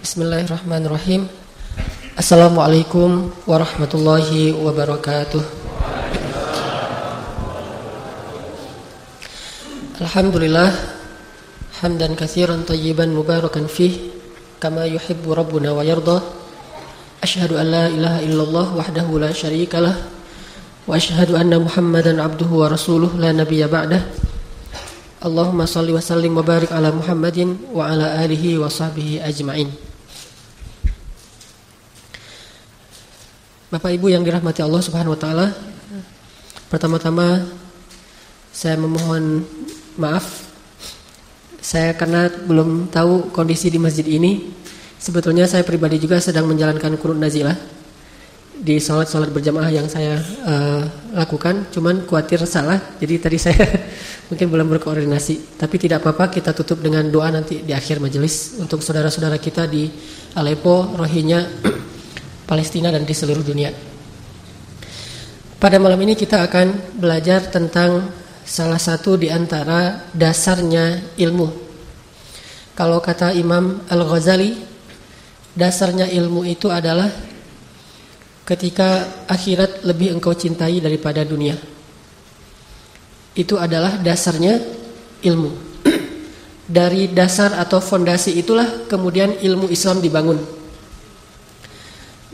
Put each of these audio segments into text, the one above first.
Bismillahirrahmanirrahim. Assalamualaikum warahmatullahi wabarakatuh. Alhamdulillah hamdan katsiran tayyiban mubarakan fih kama yuhibbu rabbuna wa yarda. Ashhadu an la ilaha illallah wahdahu la syarikalah wa ashhadu anna Muhammadan abduhu wa rasuluh la nabiyya ba'dah. Allahumma salli wa sallim wa barik ala Muhammadin wa ala alihi wa sahbihi ajma'in. Bapak Ibu yang dirahmati Allah Subhanahu wa taala. Pertama-tama saya memohon maaf saya karena belum tahu kondisi di masjid ini. Sebetulnya saya pribadi juga sedang menjalankan kurun nazilah di sholat-sholat berjamaah yang saya uh, lakukan. Cuman khawatir salah, jadi tadi saya mungkin belum berkoordinasi. Tapi tidak apa-apa, kita tutup dengan doa nanti di akhir majelis untuk saudara-saudara kita di Aleppo, Rohingya, Palestina dan di seluruh dunia. Pada malam ini kita akan belajar tentang salah satu di antara dasarnya ilmu. Kalau kata Imam Al-Ghazali, dasarnya ilmu itu adalah ketika akhirat lebih engkau cintai daripada dunia. Itu adalah dasarnya ilmu. Dari dasar atau fondasi itulah kemudian ilmu Islam dibangun.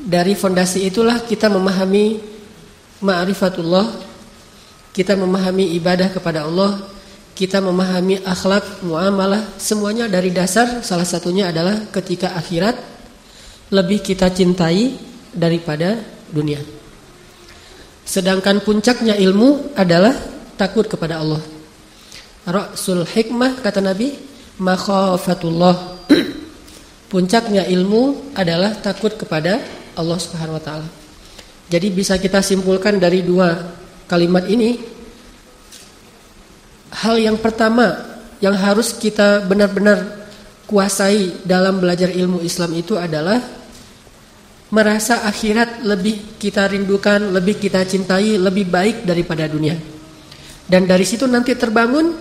Dari fondasi itulah kita memahami ma'rifatullah, kita memahami ibadah kepada Allah, kita memahami akhlak, muamalah, semuanya dari dasar salah satunya adalah ketika akhirat lebih kita cintai daripada dunia. Sedangkan puncaknya ilmu adalah takut kepada Allah. Rasul hikmah kata Nabi, makhafatullah. Puncaknya ilmu adalah takut kepada Allah Subhanahu wa taala. Jadi bisa kita simpulkan dari dua kalimat ini hal yang pertama yang harus kita benar-benar kuasai dalam belajar ilmu Islam itu adalah merasa akhirat lebih kita rindukan, lebih kita cintai, lebih baik daripada dunia. Dan dari situ nanti terbangun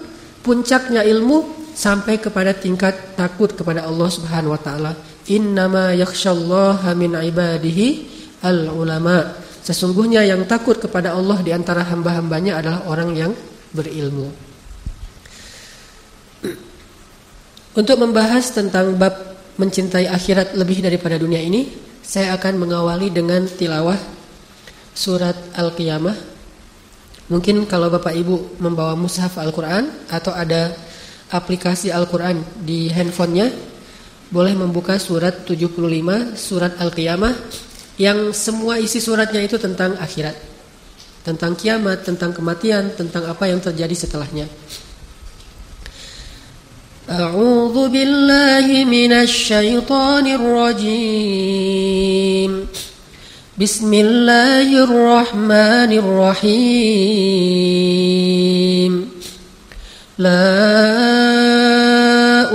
puncaknya ilmu sampai kepada tingkat takut kepada Allah Subhanahu wa taala Innama yakhshallaha min ibadihi al-ulama. Sesungguhnya yang takut kepada Allah di antara hamba-hambanya adalah orang yang berilmu. Untuk membahas tentang bab mencintai akhirat lebih daripada dunia ini, saya akan mengawali dengan tilawah surat Al-Qiyamah. Mungkin kalau Bapak Ibu membawa mushaf Al-Qur'an atau ada aplikasi Al-Qur'an di handphonenya, boleh membuka surat 75 surat Al-Qiyamah yang semua isi suratnya itu tentang akhirat. Tentang kiamat, tentang kematian, tentang apa yang terjadi setelahnya. A'udzu billahi minasy rajim. Bismillahirrahmanirrahim. La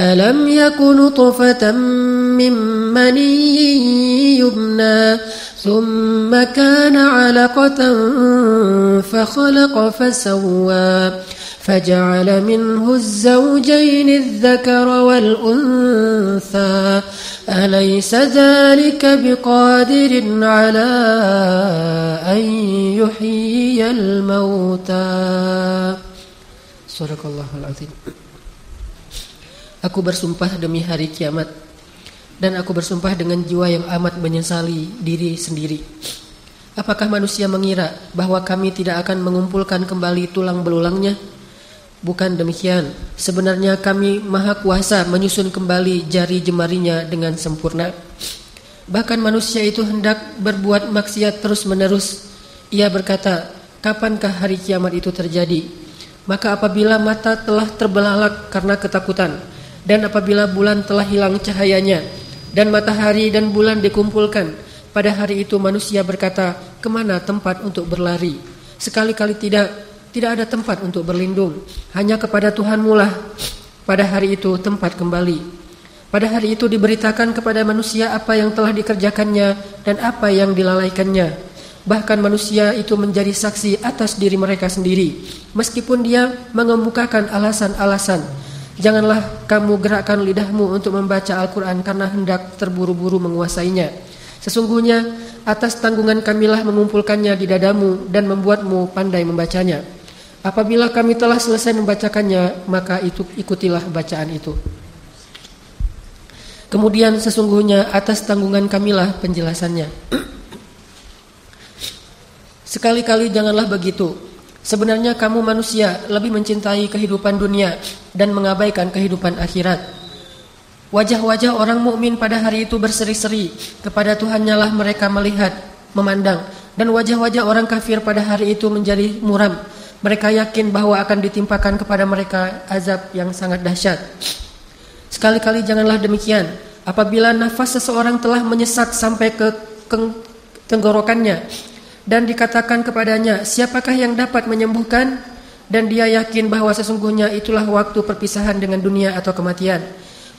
ألم يك نطفة من مني يبنى ثم كان علقة فخلق فسوى فجعل منه الزوجين الذكر والأنثى. أليس ذلك بقادر على أن يحيي الموتى؟ صدق الله العظيم. Aku bersumpah demi hari kiamat dan aku bersumpah dengan jiwa yang amat menyesali diri sendiri. Apakah manusia mengira bahwa kami tidak akan mengumpulkan kembali tulang belulangnya? Bukan demikian. Sebenarnya kami maha kuasa menyusun kembali jari jemarinya dengan sempurna. Bahkan manusia itu hendak berbuat maksiat terus menerus. Ia berkata, kapankah hari kiamat itu terjadi? Maka apabila mata telah terbelalak karena ketakutan, dan apabila bulan telah hilang cahayanya dan matahari dan bulan dikumpulkan, pada hari itu manusia berkata, ke mana tempat untuk berlari? Sekali-kali tidak, tidak ada tempat untuk berlindung. Hanya kepada Tuhan mula pada hari itu tempat kembali. Pada hari itu diberitakan kepada manusia apa yang telah dikerjakannya dan apa yang dilalaikannya. Bahkan manusia itu menjadi saksi atas diri mereka sendiri, meskipun dia mengemukakan alasan-alasan Janganlah kamu gerakkan lidahmu untuk membaca Al-Quran karena hendak terburu-buru menguasainya. Sesungguhnya atas tanggungan kamilah mengumpulkannya di dadamu dan membuatmu pandai membacanya. Apabila kami telah selesai membacakannya, maka itu ikutilah bacaan itu. Kemudian sesungguhnya atas tanggungan kamilah penjelasannya. Sekali-kali janganlah begitu. Sebenarnya kamu manusia lebih mencintai kehidupan dunia dan mengabaikan kehidupan akhirat. Wajah-wajah orang mukmin pada hari itu berseri-seri kepada Tuhannya lah mereka melihat, memandang dan wajah-wajah orang kafir pada hari itu menjadi muram. Mereka yakin bahwa akan ditimpakan kepada mereka azab yang sangat dahsyat. Sekali-kali janganlah demikian. Apabila nafas seseorang telah menyesat sampai ke tenggorokannya dan dikatakan kepadanya, siapakah yang dapat menyembuhkan? Dan dia yakin bahwa sesungguhnya itulah waktu perpisahan dengan dunia atau kematian.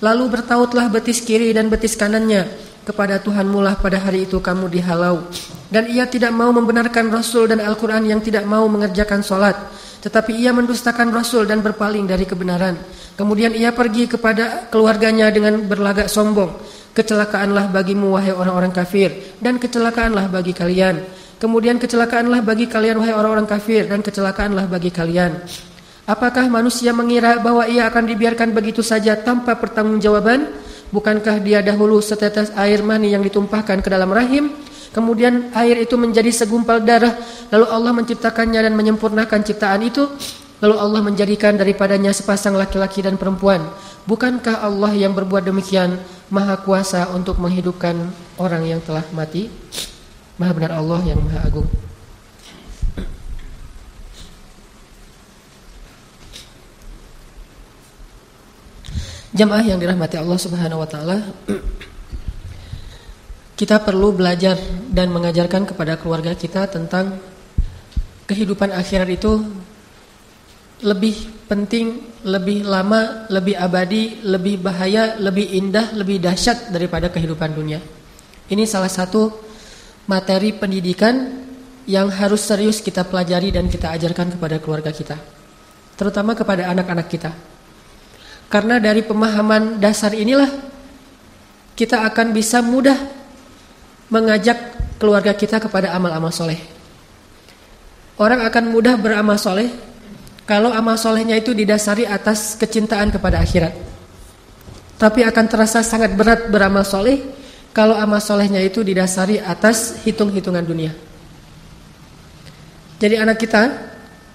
Lalu bertautlah betis kiri dan betis kanannya. Kepada Tuhan mulah pada hari itu kamu dihalau. Dan ia tidak mau membenarkan Rasul dan Al-Quran yang tidak mau mengerjakan sholat. Tetapi ia mendustakan Rasul dan berpaling dari kebenaran. Kemudian ia pergi kepada keluarganya dengan berlagak sombong. Kecelakaanlah bagimu wahai orang-orang kafir. Dan kecelakaanlah bagi kalian. Kemudian kecelakaanlah bagi kalian wahai orang-orang kafir dan kecelakaanlah bagi kalian. Apakah manusia mengira bahwa ia akan dibiarkan begitu saja tanpa pertanggungjawaban? Bukankah dia dahulu setetes air mani yang ditumpahkan ke dalam rahim? Kemudian air itu menjadi segumpal darah, lalu Allah menciptakannya dan menyempurnakan ciptaan itu. Lalu Allah menjadikan daripadanya sepasang laki-laki dan perempuan. Bukankah Allah yang berbuat demikian maha kuasa untuk menghidupkan orang yang telah mati? Maha benar Allah yang Maha Agung. Jamaah yang dirahmati Allah Subhanahu wa taala, kita perlu belajar dan mengajarkan kepada keluarga kita tentang kehidupan akhirat itu lebih penting, lebih lama, lebih abadi, lebih bahaya, lebih indah, lebih dahsyat daripada kehidupan dunia. Ini salah satu materi pendidikan yang harus serius kita pelajari dan kita ajarkan kepada keluarga kita. Terutama kepada anak-anak kita. Karena dari pemahaman dasar inilah kita akan bisa mudah mengajak keluarga kita kepada amal-amal soleh. Orang akan mudah beramal soleh kalau amal solehnya itu didasari atas kecintaan kepada akhirat. Tapi akan terasa sangat berat beramal soleh kalau amal solehnya itu didasari atas hitung-hitungan dunia. Jadi anak kita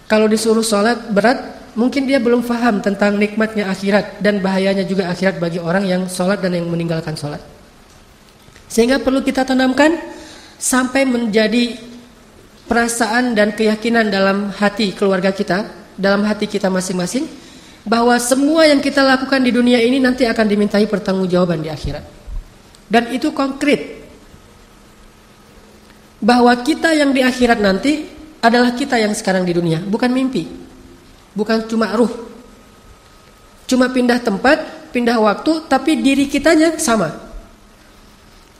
kalau disuruh sholat berat, mungkin dia belum faham tentang nikmatnya akhirat dan bahayanya juga akhirat bagi orang yang sholat dan yang meninggalkan sholat. Sehingga perlu kita tanamkan sampai menjadi perasaan dan keyakinan dalam hati keluarga kita dalam hati kita masing-masing bahwa semua yang kita lakukan di dunia ini nanti akan dimintai pertanggungjawaban di akhirat. Dan itu konkret. Bahwa kita yang di akhirat nanti adalah kita yang sekarang di dunia, bukan mimpi. Bukan cuma ruh. Cuma pindah tempat, pindah waktu, tapi diri kitanya sama.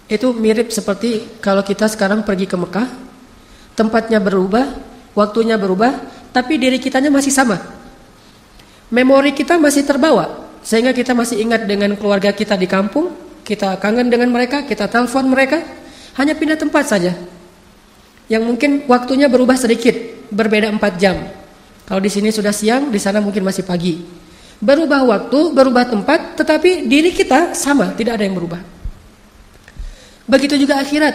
Itu mirip seperti kalau kita sekarang pergi ke Mekah, tempatnya berubah, waktunya berubah, tapi diri kitanya masih sama. Memori kita masih terbawa sehingga kita masih ingat dengan keluarga kita di kampung, kita kangen dengan mereka, kita telepon mereka, hanya pindah tempat saja. Yang mungkin waktunya berubah sedikit, berbeda 4 jam. Kalau di sini sudah siang, di sana mungkin masih pagi. Berubah waktu, berubah tempat, tetapi diri kita sama, tidak ada yang berubah. Begitu juga akhirat.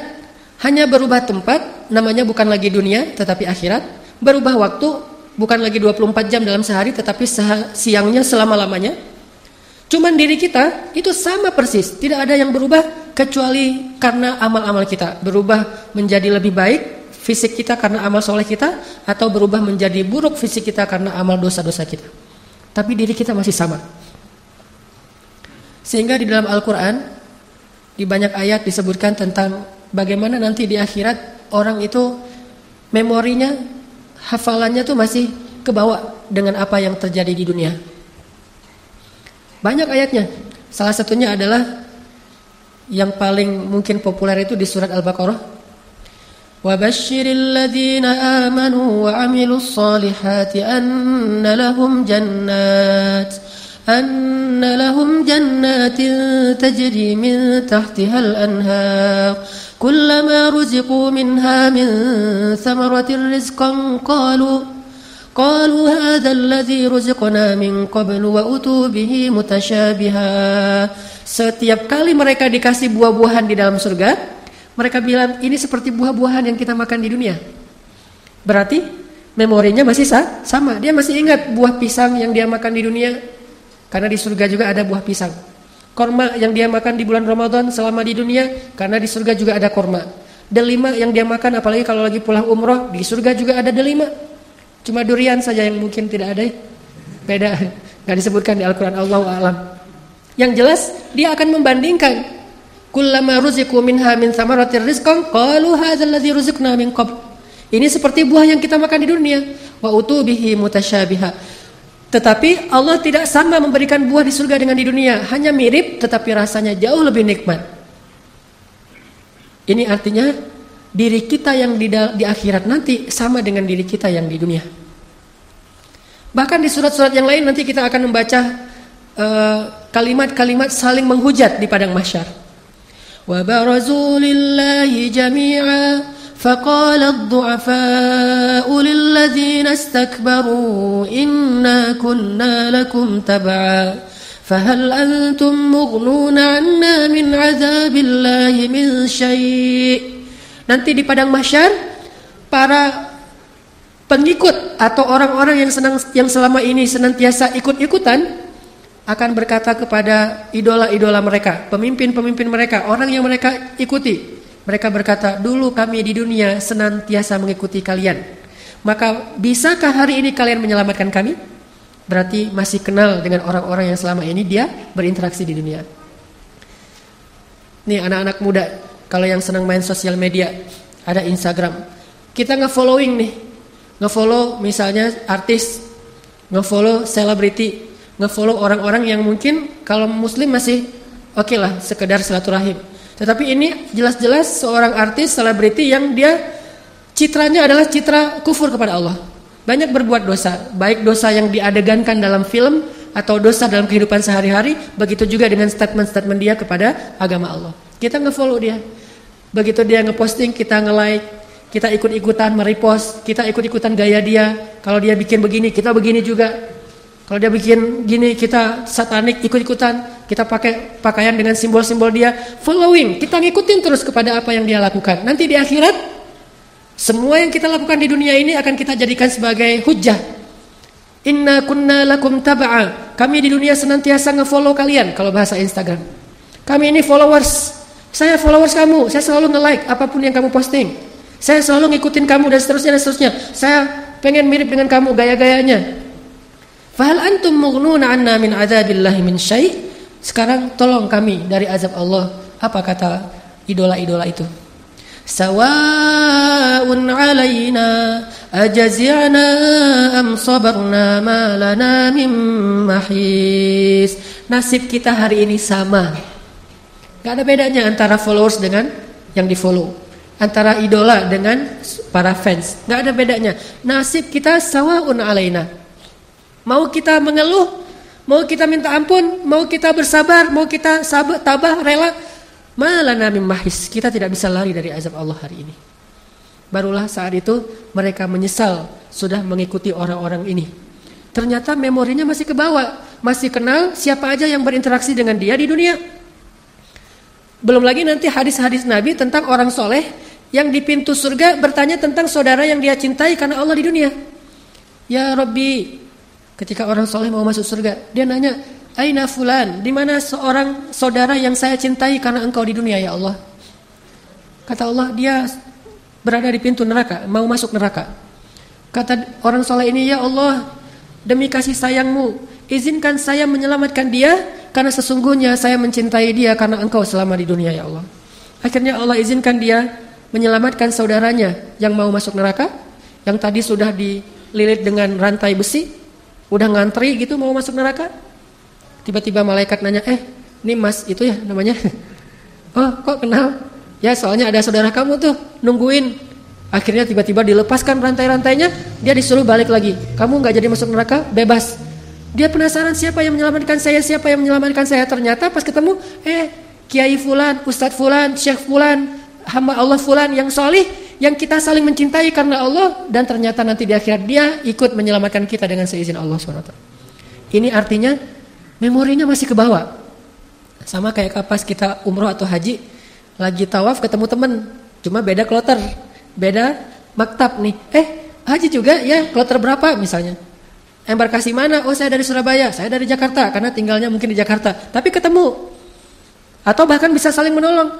Hanya berubah tempat, namanya bukan lagi dunia, tetapi akhirat. Berubah waktu, bukan lagi 24 jam dalam sehari tetapi siangnya selama-lamanya. Cuman diri kita itu sama persis, tidak ada yang berubah kecuali karena amal-amal kita berubah menjadi lebih baik fisik kita karena amal soleh kita atau berubah menjadi buruk fisik kita karena amal dosa-dosa kita. Tapi diri kita masih sama. Sehingga di dalam Al-Qur'an di banyak ayat disebutkan tentang bagaimana nanti di akhirat orang itu memorinya hafalannya tuh masih kebawa dengan apa yang terjadi di dunia. Banyak ayatnya. Salah satunya adalah yang paling mungkin populer itu di surat Al-Baqarah. وَبَشِّرِ الَّذِينَ آمَنُوا وَعَمِلُوا الصَّالِحَاتِ أَنَّ لَهُمْ جَنَّاتٍ أن لهم جنات تجري من تحتها الأنهار كلما رزقوا منها من ثمرة رزقا قالوا قالوا هذا الذي رزقنا من قبل وأتوا به متشابها Setiap kali mereka dikasih buah-buahan di dalam surga, mereka bilang ini seperti buah-buahan yang kita makan di dunia. Berarti memorinya masih sama, dia masih ingat buah pisang yang dia makan di dunia, karena di surga juga ada buah pisang. Korma yang dia makan di bulan Ramadan selama di dunia karena di surga juga ada korma. Delima yang dia makan apalagi kalau lagi pulang umroh di surga juga ada delima. Cuma durian saja yang mungkin tidak ada. Beda, nggak disebutkan di Al-Quran Allah alam. Yang jelas dia akan membandingkan. Kullama ruziku minha min samaratir rizqan qalu hadzal ladzi ruziqna min qabl. Ini seperti buah yang kita makan di dunia. Wa utubihi mutasyabiha. Tetapi Allah tidak sama memberikan buah di surga dengan di dunia, hanya mirip tetapi rasanya jauh lebih nikmat. Ini artinya diri kita yang di akhirat nanti sama dengan diri kita yang di dunia. Bahkan di surat-surat yang lain nanti kita akan membaca eh, kalimat-kalimat uh, saling menghujat di padang mahsyar. Wa barazu lillahi jami'a فقال الضعفاء للذين استكبروا إنا كنا لكم تبعا فهل أنتم مغنون عنا من عذاب الله من شيء Nanti di padang mahsyar para pengikut atau orang-orang yang senang yang selama ini senantiasa ikut-ikutan akan berkata kepada idola-idola mereka, pemimpin-pemimpin mereka, orang yang mereka ikuti, mereka berkata, dulu kami di dunia senantiasa mengikuti kalian. Maka bisakah hari ini kalian menyelamatkan kami? Berarti masih kenal dengan orang-orang yang selama ini dia berinteraksi di dunia. Nih anak-anak muda, kalau yang senang main sosial media, ada Instagram. Kita nge-following nih. Nge-follow misalnya artis ngefollow selebriti, ngefollow orang-orang yang mungkin kalau muslim masih oke okay lah sekedar silaturahim. Tetapi ini jelas-jelas seorang artis selebriti yang dia citranya adalah citra kufur kepada Allah. Banyak berbuat dosa, baik dosa yang diadegankan dalam film atau dosa dalam kehidupan sehari-hari, begitu juga dengan statement-statement dia kepada agama Allah. Kita ngefollow dia. Begitu dia ngeposting, kita nge-like, kita ikut-ikutan merepost, kita ikut-ikutan gaya dia. Kalau dia bikin begini, kita begini juga. Kalau dia bikin gini kita satanik ikut-ikutan, kita pakai pakaian dengan simbol-simbol dia, following, kita ngikutin terus kepada apa yang dia lakukan. Nanti di akhirat semua yang kita lakukan di dunia ini akan kita jadikan sebagai hujah. Inna kunna lakum taba'a. Kami di dunia senantiasa nge-follow kalian kalau bahasa Instagram. Kami ini followers. Saya followers kamu, saya selalu nge-like apa pun yang kamu posting. Saya selalu ngikutin kamu dan seterusnya dan seterusnya. Saya pengen mirip dengan kamu gaya-gayanya. Fahal antum mughnuna anna min adzabillahi min syai'? Sekarang tolong kami dari azab Allah. Apa kata idola-idola itu? Sawa'un 'alaina ajazi'na am sabarna ma lana min mahis. Nasib kita hari ini sama. Gak ada bedanya antara followers dengan yang di follow. Antara idola dengan para fans. Gak ada bedanya. Nasib kita sawa'un 'alaina. Mau kita mengeluh, mau kita minta ampun, mau kita bersabar, mau kita sabar, tabah, rela, malah nabi mahis. Kita tidak bisa lari dari azab Allah hari ini. Barulah saat itu mereka menyesal sudah mengikuti orang-orang ini. Ternyata memorinya masih ke bawah, masih kenal siapa aja yang berinteraksi dengan dia di dunia. Belum lagi nanti hadis-hadis Nabi tentang orang soleh yang di pintu surga bertanya tentang saudara yang dia cintai karena Allah di dunia. Ya Rabbi, Ketika orang soleh mau masuk surga, dia nanya, Aina fulan, di mana seorang saudara yang saya cintai karena engkau di dunia ya Allah? Kata Allah, dia berada di pintu neraka, mau masuk neraka. Kata orang soleh ini, ya Allah, demi kasih sayangmu, izinkan saya menyelamatkan dia, karena sesungguhnya saya mencintai dia karena engkau selama di dunia ya Allah. Akhirnya Allah izinkan dia menyelamatkan saudaranya yang mau masuk neraka, yang tadi sudah dililit dengan rantai besi, udah ngantri gitu mau masuk neraka. Tiba-tiba malaikat nanya eh ini mas itu ya namanya? Oh kok kenal? Ya soalnya ada saudara kamu tuh nungguin. Akhirnya tiba-tiba dilepaskan rantai-rantainya dia disuruh balik lagi. Kamu nggak jadi masuk neraka? Bebas dia penasaran siapa yang menyelamatkan saya siapa yang menyelamatkan saya ternyata pas ketemu eh kiai fulan ustadz fulan syekh fulan hamba Allah fulan yang solih yang kita saling mencintai karena Allah dan ternyata nanti di akhirat dia ikut menyelamatkan kita dengan seizin Allah SWT. Ini artinya memorinya masih ke bawah. Sama kayak kapas kita umroh atau haji, lagi tawaf ketemu temen, cuma beda kloter, beda maktab nih. Eh, haji juga ya, kloter berapa misalnya? Embarkasi mana? Oh saya dari Surabaya, saya dari Jakarta karena tinggalnya mungkin di Jakarta. Tapi ketemu atau bahkan bisa saling menolong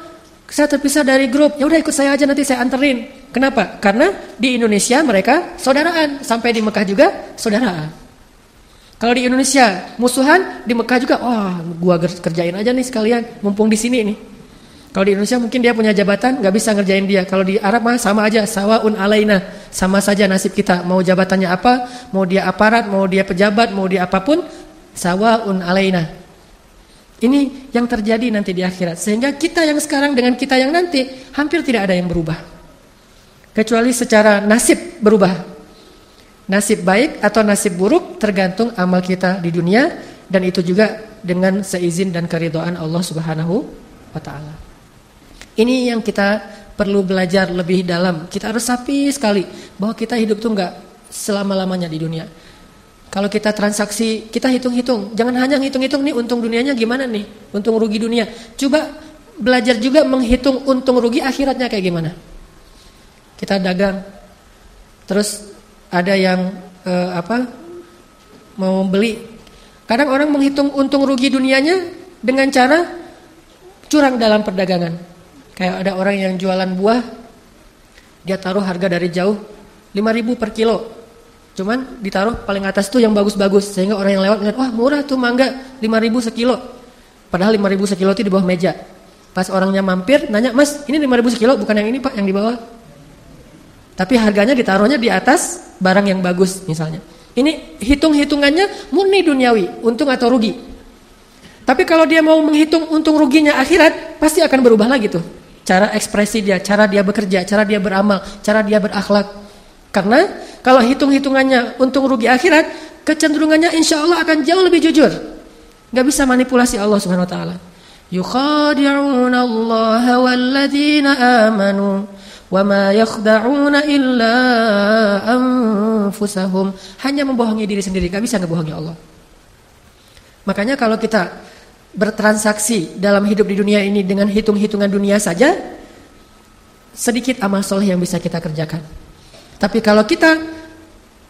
saya terpisah dari grup, ya udah ikut saya aja nanti saya anterin. Kenapa? Karena di Indonesia mereka saudaraan, sampai di Mekah juga saudaraan. Kalau di Indonesia musuhan, di Mekah juga, wah gua kerjain aja nih sekalian, mumpung di sini nih. Kalau di Indonesia mungkin dia punya jabatan, nggak bisa ngerjain dia. Kalau di Arab mah sama aja, sawaun alaina, sama saja nasib kita. Mau jabatannya apa, mau dia aparat, mau dia pejabat, mau dia apa pun, sawaun alaina. Ini yang terjadi nanti di akhirat. Sehingga kita yang sekarang dengan kita yang nanti hampir tidak ada yang berubah. Kecuali secara nasib berubah. Nasib baik atau nasib buruk tergantung amal kita di dunia dan itu juga dengan seizin dan keridhaan Allah Subhanahu wa taala. Ini yang kita perlu belajar lebih dalam. Kita harus sapi sekali bahwa kita hidup tuh enggak selama-lamanya di dunia. Kalau kita transaksi, kita hitung-hitung. Jangan hanya hitung-hitung nih untung dunianya gimana nih, untung rugi dunia. Coba belajar juga menghitung untung rugi akhiratnya kayak gimana. Kita dagang, terus ada yang eh, apa mau beli. Kadang orang menghitung untung rugi dunianya dengan cara curang dalam perdagangan. Kayak ada orang yang jualan buah, dia taruh harga dari jauh 5000 per kilo Cuman ditaruh paling atas tuh yang bagus-bagus sehingga orang yang lewat ngeliat wah murah tuh mangga 5000 sekilo. Padahal 5000 sekilo itu di bawah meja. Pas orangnya mampir nanya, "Mas, ini 5000 sekilo bukan yang ini, Pak, yang di bawah." Tapi harganya ditaruhnya di atas barang yang bagus misalnya. Ini hitung-hitungannya murni duniawi, untung atau rugi. Tapi kalau dia mau menghitung untung ruginya akhirat, pasti akan berubah lagi tuh. Cara ekspresi dia, cara dia bekerja, cara dia beramal, cara dia berakhlak. Karena kalau hitung-hitungannya untung rugi akhirat, kecenderungannya insya Allah akan jauh lebih jujur. Gak bisa manipulasi Allah Subhanahu Wa Taala. Allah walladzina amanu wama yakhda'una illa anfusahum. Hanya membohongi diri sendiri, gak bisa ngebohongi Allah. Makanya kalau kita bertransaksi dalam hidup di dunia ini dengan hitung-hitungan dunia saja, sedikit amal soleh yang bisa kita kerjakan. Tapi kalau kita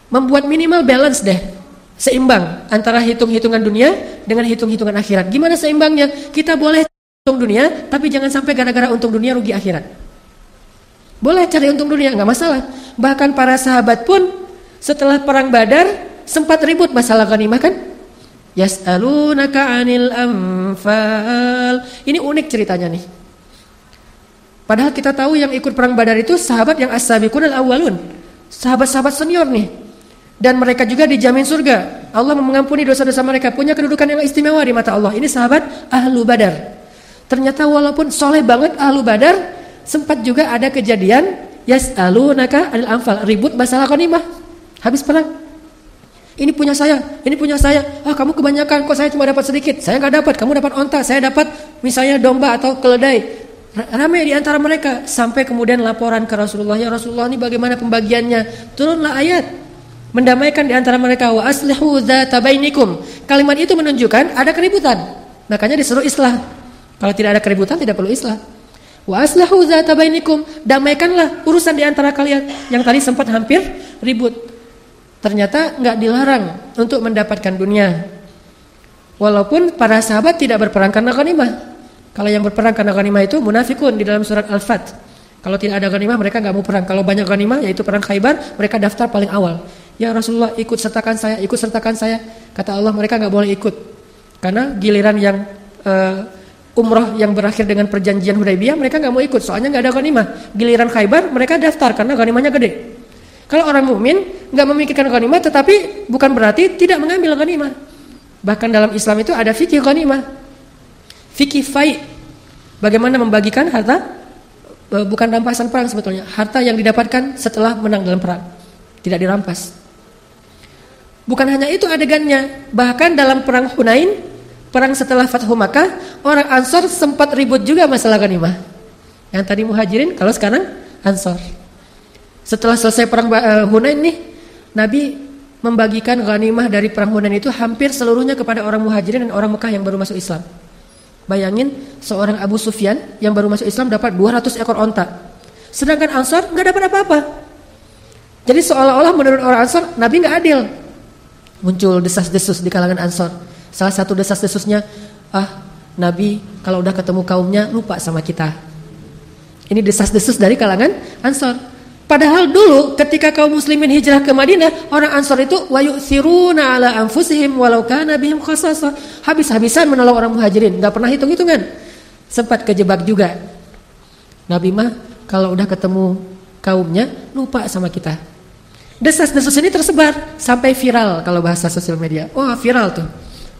membuat minimal balance deh, seimbang antara hitung-hitungan dunia dengan hitung-hitungan akhirat. Gimana seimbangnya? Kita boleh untung dunia, tapi jangan sampai gara-gara untung dunia rugi akhirat. Boleh cari untung dunia, nggak masalah. Bahkan para sahabat pun setelah perang Badar sempat ribut masalah ghanimah kan? Yas'alunaka 'anil anfal. Ini unik ceritanya nih. Padahal kita tahu yang ikut perang Badar itu sahabat yang as-sabiqun al-awwalun. Sahabat-sahabat senior nih. Dan mereka juga dijamin surga. Allah mengampuni dosa-dosa mereka, punya kedudukan yang istimewa di mata Allah. Ini sahabat Ahlu Badar. Ternyata walaupun soleh banget Ahlu Badar, sempat juga ada kejadian yas'alunaka anil anfal, ribut masalah ghanimah. Habis perang. Ini punya saya, ini punya saya. Ah, kamu kebanyakan, kok saya cuma dapat sedikit. Saya nggak dapat, kamu dapat onta, saya dapat misalnya domba atau keledai. Ramai di antara mereka sampai kemudian laporan ke Rasulullah, ya Rasulullah ini bagaimana pembagiannya? Turunlah ayat mendamaikan di antara mereka wa aslihu dzata bainikum. Kalimat itu menunjukkan ada keributan. Makanya disuruh islah. Kalau tidak ada keributan tidak perlu islah. Wa aslihu dzata bainikum, damaikanlah urusan di antara kalian yang tadi sempat hampir ribut. Ternyata nggak dilarang untuk mendapatkan dunia. Walaupun para sahabat tidak berperang karena ghanimah. Kalau yang berperang karena ghanimah itu munafikun di dalam surat Al-Fat. Kalau tidak ada ghanimah mereka nggak mau perang. Kalau banyak ghanimah yaitu perang Khaybar, mereka daftar paling awal. Ya Rasulullah ikut sertakan saya, ikut sertakan saya. Kata Allah mereka nggak boleh ikut. Karena giliran yang uh, umroh yang berakhir dengan perjanjian Hudaybiyah mereka nggak mau ikut soalnya nggak ada ghanimah. Giliran Khaybar mereka daftar karena ghanimahnya gede. Kalau orang mukmin nggak memikirkan ghanimah tetapi bukan berarti tidak mengambil ghanimah. Bahkan dalam Islam itu ada fikih ghanimah. Fikih fai. Bagaimana membagikan harta eh, bukan rampasan perang sebetulnya, harta yang didapatkan setelah menang dalam perang. Tidak dirampas. Bukan hanya itu adegannya, bahkan dalam perang Hunain, perang setelah Fathu Makkah, orang Ansor sempat ribut juga masalah ghanimah. Yang tadi Muhajirin, kalau sekarang Ansor. Setelah selesai perang uh, Hunain nih, Nabi membagikan ghanimah dari perang Hunain itu hampir seluruhnya kepada orang Muhajirin dan orang Mekah yang baru masuk Islam. Bayangin seorang Abu Sufyan yang baru masuk Islam dapat 200 ekor onta. Sedangkan Ansor nggak dapat apa-apa. Jadi seolah-olah menurut orang Ansor Nabi nggak adil muncul desas-desus di kalangan Ansor. Salah satu desas-desusnya, ah Nabi kalau udah ketemu kaumnya lupa sama kita. Ini desas-desus dari kalangan Ansor. Padahal dulu ketika kaum muslimin hijrah ke Madinah, orang Ansor itu wayu siruna ala anfusihim walau kana bihim khasasa. Habis-habisan menolong orang Muhajirin, nggak pernah hitung-hitungan. Sempat kejebak juga. Nabi mah kalau udah ketemu kaumnya lupa sama kita. Desas-desus ini tersebar sampai viral kalau bahasa sosial media. Wah, viral tuh.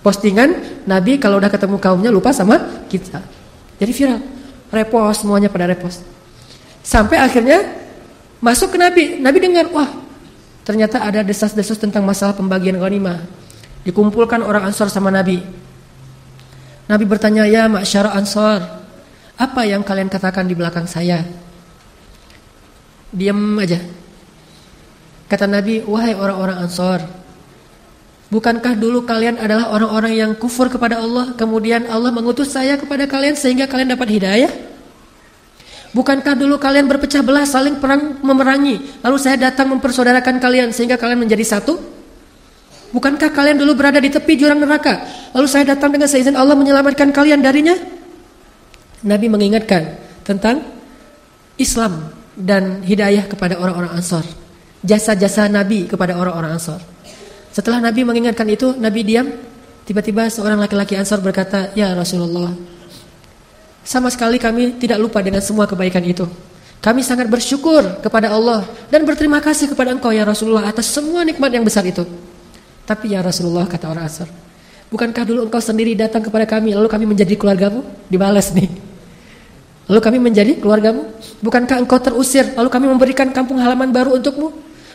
Postingan Nabi kalau udah ketemu kaumnya lupa sama kita. Jadi viral. Repost semuanya pada repost. Sampai akhirnya masuk ke Nabi. Nabi dengar, wah, ternyata ada desas-desus tentang masalah pembagian ghanimah. Dikumpulkan orang Ansor sama Nabi. Nabi bertanya, "Ya masyarakat Ansor, apa yang kalian katakan di belakang saya?" Diam aja. Kata Nabi, wahai orang-orang Ansor, bukankah dulu kalian adalah orang-orang yang kufur kepada Allah, kemudian Allah mengutus saya kepada kalian sehingga kalian dapat hidayah? Bukankah dulu kalian berpecah belah, saling perang memerangi, lalu saya datang mempersaudarakan kalian sehingga kalian menjadi satu? Bukankah kalian dulu berada di tepi jurang neraka, lalu saya datang dengan seizin Allah menyelamatkan kalian darinya? Nabi mengingatkan tentang Islam dan hidayah kepada orang-orang Ansor jasa-jasa Nabi kepada orang-orang Ansor. Setelah Nabi mengingatkan itu, Nabi diam. Tiba-tiba seorang laki-laki Ansor berkata, "Ya Rasulullah, sama sekali kami tidak lupa dengan semua kebaikan itu. Kami sangat bersyukur kepada Allah dan berterima kasih kepada Engkau ya Rasulullah atas semua nikmat yang besar itu." Tapi ya Rasulullah kata orang Ansar, bukankah dulu engkau sendiri datang kepada kami lalu kami menjadi keluargamu? Dibalas nih. Lalu kami menjadi keluargamu? Bukankah engkau terusir lalu kami memberikan kampung halaman baru untukmu?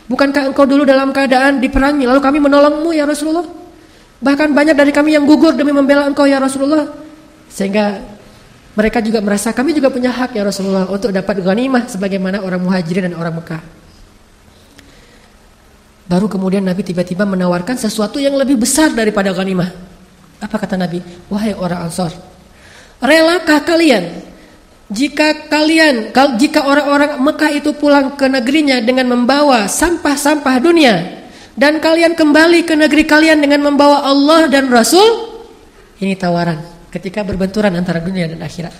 Bukankah engkau dulu dalam keadaan diperangi lalu kami menolongmu ya Rasulullah? Bahkan banyak dari kami yang gugur demi membela engkau ya Rasulullah. Sehingga mereka juga merasa kami juga punya hak ya Rasulullah untuk dapat ghanimah sebagaimana orang muhajirin dan orang Mekah. Baru kemudian Nabi tiba-tiba menawarkan sesuatu yang lebih besar daripada ghanimah. Apa kata Nabi? Wahai orang Ansor, relakah kalian jika kalian jika orang-orang Mekah itu pulang ke negerinya dengan membawa sampah-sampah dunia dan kalian kembali ke negeri kalian dengan membawa Allah dan Rasul? Ini tawaran ketika berbenturan antara dunia dan akhirat.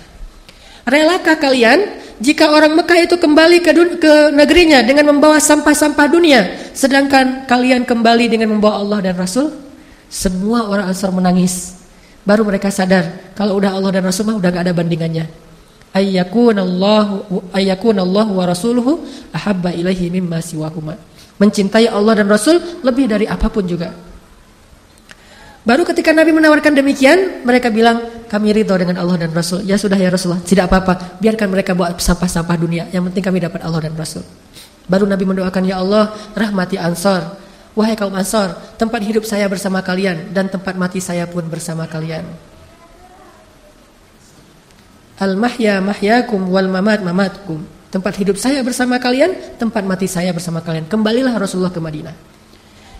Relakah kalian jika orang Mekah itu kembali ke, ke negerinya dengan membawa sampah-sampah dunia, sedangkan kalian kembali dengan membawa Allah dan Rasul? Semua orang Ansar menangis. Baru mereka sadar kalau udah Allah dan Rasul mah udah gak ada bandingannya. Ayyakunallahu ayyakunallahu wa rasuluhu ahabba ilaihi mimma siwahuma. Mencintai Allah dan Rasul lebih dari apa pun juga. Baru ketika Nabi menawarkan demikian, mereka bilang, kami ridho dengan Allah dan Rasul. Ya sudah ya Rasulullah, tidak apa-apa. Biarkan mereka buat sampah-sampah dunia. Yang penting kami dapat Allah dan Rasul. Baru Nabi mendoakan, Ya Allah, rahmati Ansar. Wahai kaum Ansar, tempat hidup saya bersama kalian. Dan tempat mati saya pun bersama kalian. Al-mahya mahyakum wal mamat mamatkum. Tempat hidup saya bersama kalian, tempat mati saya bersama kalian. Kembalilah Rasulullah ke Madinah.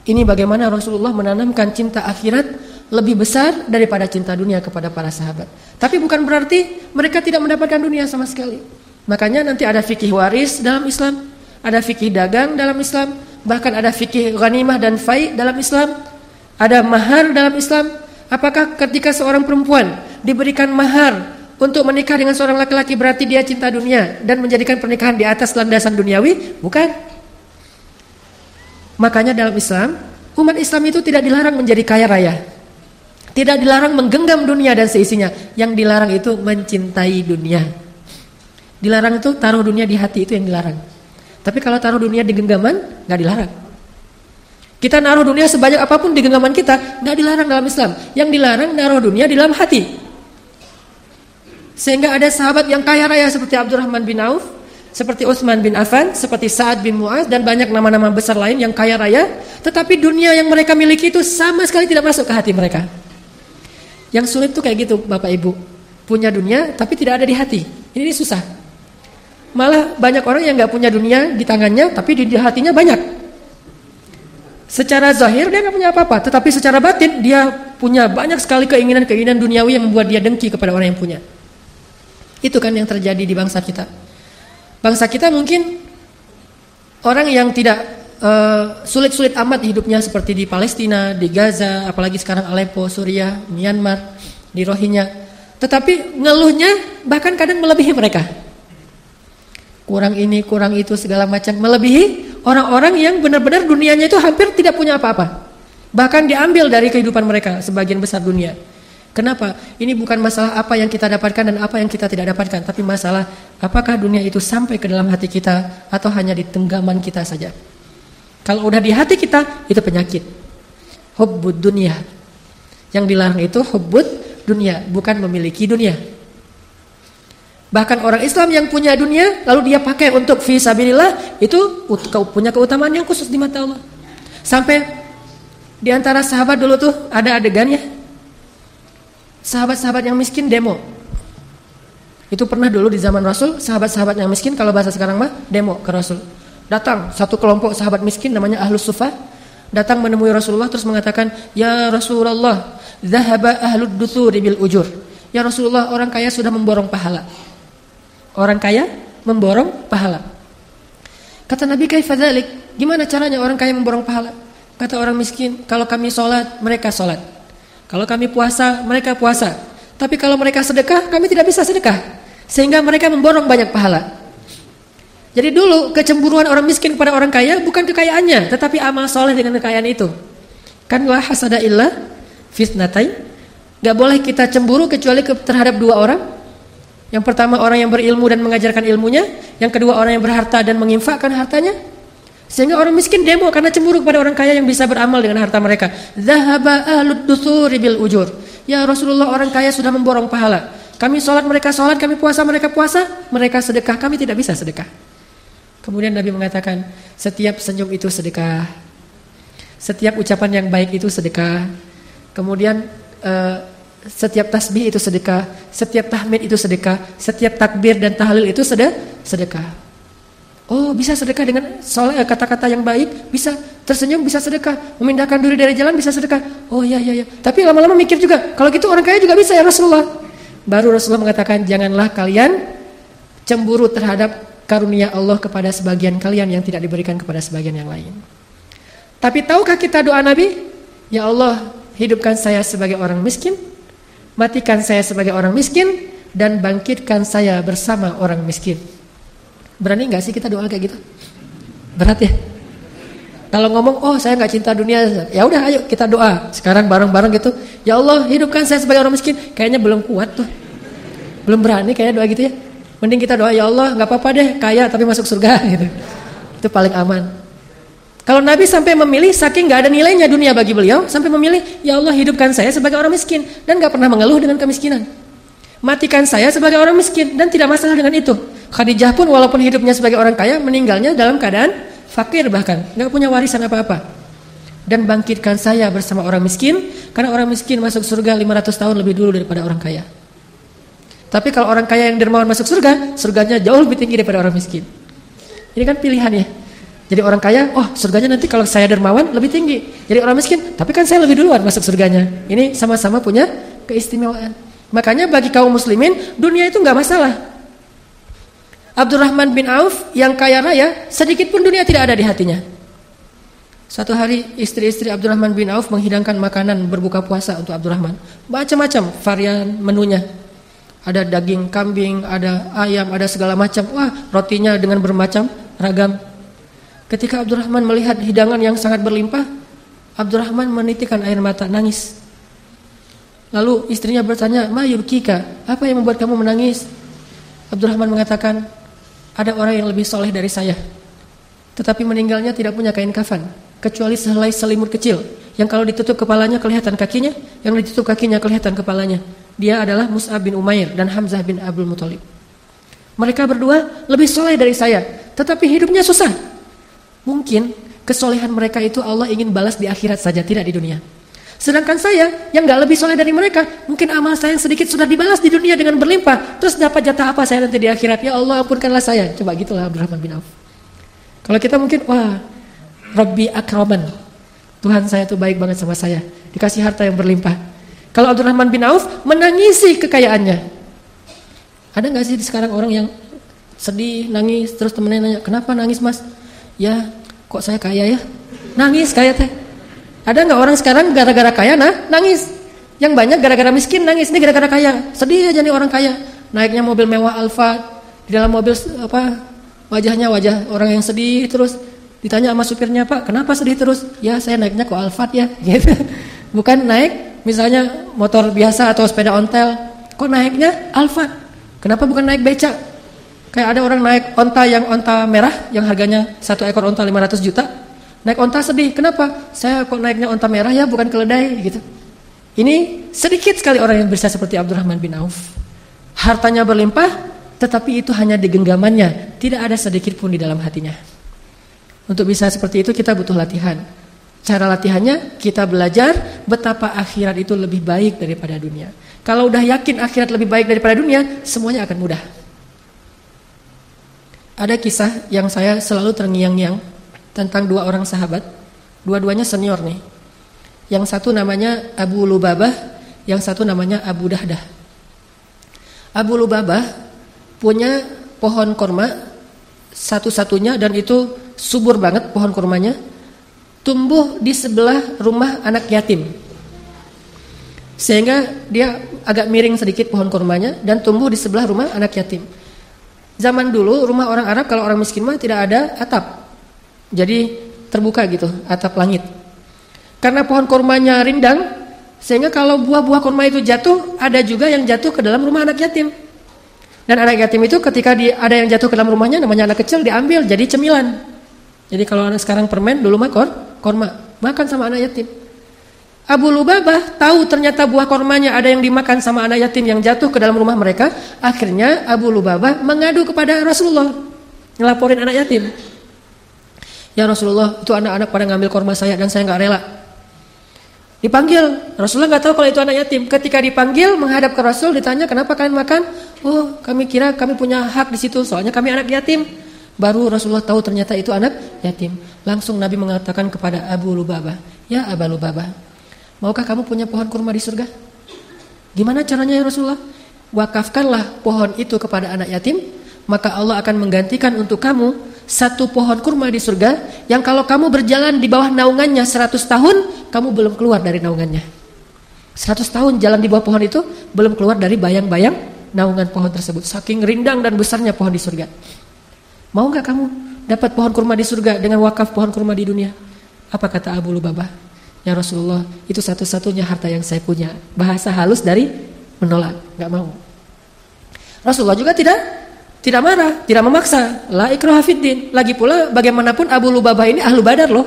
Ini bagaimana Rasulullah menanamkan cinta akhirat lebih besar daripada cinta dunia kepada para sahabat. Tapi bukan berarti mereka tidak mendapatkan dunia sama sekali. Makanya nanti ada fikih waris dalam Islam, ada fikih dagang dalam Islam, bahkan ada fikih ghanimah dan fai dalam Islam, ada mahar dalam Islam. Apakah ketika seorang perempuan diberikan mahar untuk menikah dengan seorang laki-laki berarti dia cinta dunia dan menjadikan pernikahan di atas landasan duniawi? Bukan. Makanya dalam Islam, umat Islam itu tidak dilarang menjadi kaya raya. Tidak dilarang menggenggam dunia dan seisinya. Yang dilarang itu mencintai dunia. Dilarang itu taruh dunia di hati itu yang dilarang. Tapi kalau taruh dunia di genggaman, nggak dilarang. Kita naruh dunia sebanyak apa pun di genggaman kita, nggak dilarang dalam Islam. Yang dilarang naruh dunia di dalam hati. Sehingga ada sahabat yang kaya raya seperti Abdurrahman bin Auf, seperti Utsman bin Affan, seperti Sa'ad bin Mu'az dan banyak nama-nama besar lain yang kaya raya, tetapi dunia yang mereka miliki itu sama sekali tidak masuk ke hati mereka. Yang sulit tuh kayak gitu, Bapak Ibu. Punya dunia tapi tidak ada di hati. Ini, ini susah. Malah banyak orang yang nggak punya dunia di tangannya tapi di hatinya banyak. Secara zahir dia nggak punya apa-apa, tetapi secara batin dia punya banyak sekali keinginan-keinginan duniawi yang membuat dia dengki kepada orang yang punya. Itu kan yang terjadi di bangsa kita. Bangsa kita mungkin orang yang tidak eh, sulit-sulit uh, amat hidupnya seperti di Palestina, di Gaza, apalagi sekarang Aleppo, Suriah, Myanmar, di Rohingya. Tetapi ngeluhnya bahkan kadang melebihi mereka. Kurang ini, kurang itu segala macam melebihi orang-orang yang benar-benar dunianya itu hampir tidak punya apa-apa. Bahkan diambil dari kehidupan mereka sebagian besar dunia. Kenapa? Ini bukan masalah apa yang kita dapatkan dan apa yang kita tidak dapatkan, tapi masalah apakah dunia itu sampai ke dalam hati kita atau hanya di tenggaman kita saja. Kalau udah di hati kita, itu penyakit. Hubbud dunia. Yang dilarang itu hubbud dunia, bukan memiliki dunia. Bahkan orang Islam yang punya dunia lalu dia pakai untuk fisabilillah itu punya keutamaan yang khusus di mata Allah. Sampai di antara sahabat dulu tuh ada adegannya Sahabat-sahabat yang miskin demo. Itu pernah dulu di zaman Rasul, sahabat-sahabat yang miskin kalau bahasa sekarang mah demo ke Rasul. Datang satu kelompok sahabat miskin namanya Ahlus Sufa, datang menemui Rasulullah terus mengatakan, "Ya Rasulullah, zahaba ahlud duthuri bil ujur." Ya Rasulullah, orang kaya sudah memborong pahala. Orang kaya memborong pahala. Kata Nabi kaifa dzalik? Gimana caranya orang kaya memborong pahala? Kata orang miskin, kalau kami sholat, mereka sholat. Kalau kami puasa, mereka puasa. Tapi kalau mereka sedekah, kami tidak bisa sedekah. Sehingga mereka memborong banyak pahala. Jadi dulu kecemburuan orang miskin kepada orang kaya bukan kekayaannya, tetapi amal soleh dengan kekayaan itu. Kan la hasada illa fitnatai. Gak boleh kita cemburu kecuali terhadap dua orang. Yang pertama orang yang berilmu dan mengajarkan ilmunya, yang kedua orang yang berharta dan menginfakkan hartanya. Sehingga orang miskin demo karena cemburu kepada orang kaya yang bisa beramal dengan harta mereka. Zahaba ahlud bil ujur. Ya Rasulullah orang kaya sudah memborong pahala. Kami sholat mereka sholat, kami puasa mereka puasa, mereka sedekah, kami tidak bisa sedekah. Kemudian Nabi mengatakan, setiap senyum itu sedekah. Setiap ucapan yang baik itu sedekah. Kemudian uh, setiap tasbih itu sedekah, setiap tahmid itu sedekah, setiap takbir dan tahlil itu sedekah. Oh bisa sedekah dengan eh, kata-kata yang baik, bisa tersenyum, bisa sedekah, memindahkan diri dari jalan bisa sedekah. Oh iya iya iya. Tapi lama-lama mikir juga, kalau gitu orang kaya juga bisa ya Rasulullah. Baru Rasulullah mengatakan janganlah kalian cemburu terhadap karunia Allah kepada sebagian kalian yang tidak diberikan kepada sebagian yang lain. Tapi tahukah kita doa Nabi? Ya Allah, hidupkan saya sebagai orang miskin, matikan saya sebagai orang miskin, dan bangkitkan saya bersama orang miskin. Berani nggak sih kita doa kayak gitu? Berat ya? Kalau ngomong, oh saya nggak cinta dunia, ya udah ayo kita doa. Sekarang bareng-bareng gitu, ya Allah hidupkan saya sebagai orang miskin. Kayaknya belum kuat tuh, belum berani kayak doa gitu ya. Mending kita doa, ya Allah nggak apa-apa deh, kaya tapi masuk surga gitu. Itu paling aman. Kalau Nabi sampai memilih, saking nggak ada nilainya dunia bagi beliau, sampai memilih, ya Allah hidupkan saya sebagai orang miskin dan nggak pernah mengeluh dengan kemiskinan. Matikan saya sebagai orang miskin dan tidak masalah dengan itu. Khadijah pun walaupun hidupnya sebagai orang kaya meninggalnya dalam keadaan fakir bahkan nggak punya warisan apa-apa. Dan bangkitkan saya bersama orang miskin karena orang miskin masuk surga 500 tahun lebih dulu daripada orang kaya. Tapi kalau orang kaya yang dermawan masuk surga, surganya jauh lebih tinggi daripada orang miskin. Ini kan pilihan ya. Jadi orang kaya, oh surganya nanti kalau saya dermawan lebih tinggi. Jadi orang miskin, tapi kan saya lebih duluan masuk surganya. Ini sama-sama punya keistimewaan. Makanya bagi kaum muslimin, dunia itu nggak masalah. Abdurrahman bin Auf yang kaya raya, sedikit pun dunia tidak ada di hatinya. Satu hari istri-istri Abdurrahman bin Auf menghidangkan makanan berbuka puasa untuk Abdurrahman. Macam-macam varian menunya. Ada daging kambing, ada ayam, ada segala macam. Wah, rotinya dengan bermacam ragam. Ketika Abdurrahman melihat hidangan yang sangat berlimpah, Abdurrahman menitikkan air mata, nangis. Lalu istrinya bertanya, "Ma yubkika? Apa yang membuat kamu menangis?" Abdurrahman mengatakan, ada orang yang lebih soleh dari saya. Tetapi meninggalnya tidak punya kain kafan. Kecuali sehelai selimut kecil. Yang kalau ditutup kepalanya kelihatan kakinya. Yang ditutup kakinya kelihatan kepalanya. Dia adalah Mus'ab bin Umair dan Hamzah bin Abdul Muthalib. Mereka berdua lebih soleh dari saya. Tetapi hidupnya susah. Mungkin kesolehan mereka itu Allah ingin balas di akhirat saja, tidak di dunia. Sedangkan saya yang nggak lebih soleh dari mereka, mungkin amal saya yang sedikit sudah dibalas di dunia dengan berlimpah. Terus dapat jatah apa saya nanti di akhirat? Ya Allah ampunkanlah saya. Coba gitulah Abdurrahman bin Auf. Kalau kita mungkin wah, Rabbi akraman. Tuhan saya itu baik banget sama saya. Dikasih harta yang berlimpah. Kalau Abdurrahman bin Auf menangisi kekayaannya. Ada nggak sih sekarang orang yang sedih, nangis, terus temennya nanya, kenapa nangis mas? Ya, kok saya kaya ya? Nangis kayak teh. Ada nggak orang sekarang gara-gara kaya nah nangis? Yang banyak gara-gara miskin nangis. Ini gara-gara kaya. Sedih aja nih orang kaya. Naiknya mobil mewah Alfa. Di dalam mobil apa wajahnya wajah orang yang sedih terus ditanya sama supirnya Pak kenapa sedih terus ya saya naiknya kok Alphard ya gitu bukan naik misalnya motor biasa atau sepeda ontel kok naiknya Alphard kenapa bukan naik becak kayak ada orang naik onta yang onta merah yang harganya satu ekor onta 500 juta Naik onta sedih. Kenapa? Saya kok naiknya onta merah ya bukan keledai gitu. Ini sedikit sekali orang yang bisa seperti Abdurrahman bin Auf. Hartanya berlimpah, tetapi itu hanya di genggamannya, tidak ada sedikit pun di dalam hatinya. Untuk bisa seperti itu kita butuh latihan. Cara latihannya kita belajar betapa akhirat itu lebih baik daripada dunia. Kalau udah yakin akhirat lebih baik daripada dunia, semuanya akan mudah. Ada kisah yang saya selalu terngiang-ngiang tentang dua orang sahabat. Dua-duanya senior nih. Yang satu namanya Abu Lubabah, yang satu namanya Abu Dahdah. Abu Lubabah punya pohon korma satu-satunya dan itu subur banget pohon kormanya. Tumbuh di sebelah rumah anak yatim. Sehingga dia agak miring sedikit pohon kormanya dan tumbuh di sebelah rumah anak yatim. Zaman dulu rumah orang Arab kalau orang miskin mah tidak ada atap. Jadi terbuka gitu atap langit. Karena pohon kurmanya rindang, sehingga kalau buah-buah kurma itu jatuh, ada juga yang jatuh ke dalam rumah anak yatim. Dan anak yatim itu ketika di, ada yang jatuh ke dalam rumahnya, namanya anak kecil diambil jadi cemilan. Jadi kalau anak sekarang permen, dulu mah kor, korma, makan sama anak yatim. Abu Lubabah tahu ternyata buah kormanya ada yang dimakan sama anak yatim yang jatuh ke dalam rumah mereka. Akhirnya Abu Lubabah mengadu kepada Rasulullah, ngelaporin anak yatim. Ya Rasulullah, itu anak-anak pada ngambil korma saya dan saya nggak rela. Dipanggil, Rasulullah nggak tahu kalau itu anak yatim. Ketika dipanggil, menghadap ke Rasul, ditanya kenapa kalian makan? Oh, kami kira kami punya hak di situ, soalnya kami anak yatim. Baru Rasulullah tahu ternyata itu anak yatim. Langsung Nabi mengatakan kepada Abu Lubabah, Ya Abu Lubabah, maukah kamu punya pohon kurma di surga? Gimana caranya ya Rasulullah? Wakafkanlah pohon itu kepada anak yatim, maka Allah akan menggantikan untuk kamu satu pohon kurma di surga yang kalau kamu berjalan di bawah naungannya 100 tahun, kamu belum keluar dari naungannya. 100 tahun jalan di bawah pohon itu belum keluar dari bayang-bayang naungan pohon tersebut. Saking rindang dan besarnya pohon di surga. Mau nggak kamu dapat pohon kurma di surga dengan wakaf pohon kurma di dunia? Apa kata Abu Lubabah? Ya Rasulullah, itu satu-satunya harta yang saya punya. Bahasa halus dari menolak, nggak mau. Rasulullah juga tidak tidak marah, tidak memaksa. La ikraha fiddin. Lagi pula bagaimanapun Abu Lubabah ini ahlu badar loh.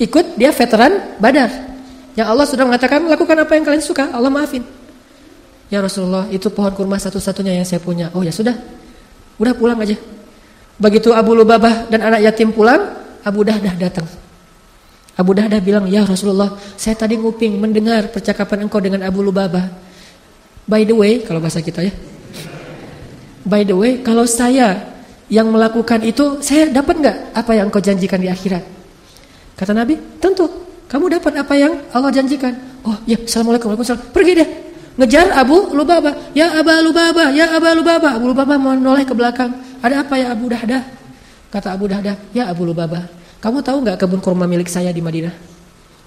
Ikut dia veteran badar. Yang Allah sudah mengatakan lakukan apa yang kalian suka, Allah maafin. Ya Rasulullah, itu pohon kurma satu-satunya yang saya punya. Oh ya sudah, udah pulang aja. Begitu Abu Lubabah dan anak yatim pulang, Abu Dahdah datang. Abu Dahdah bilang, "Ya Rasulullah, saya tadi nguping mendengar percakapan engkau dengan Abu Lubabah. By the way, kalau bahasa kita ya. By the way, kalau saya yang melakukan itu, saya dapat nggak apa yang engkau janjikan di akhirat?" Kata Nabi, "Tentu. Kamu dapat apa yang Allah janjikan." Oh, ya, Assalamualaikum warahmatullahi Pergi deh. Ngejar Abu Lubabah. Ya Abu Lubabah, ya Abu Lubabah. Abu Lubabah menoleh ke belakang. Ada apa ya Abu Dahdah? Kata Abu Dahdah, ya Abu Lubabah, kamu tahu nggak kebun kurma milik saya di Madinah?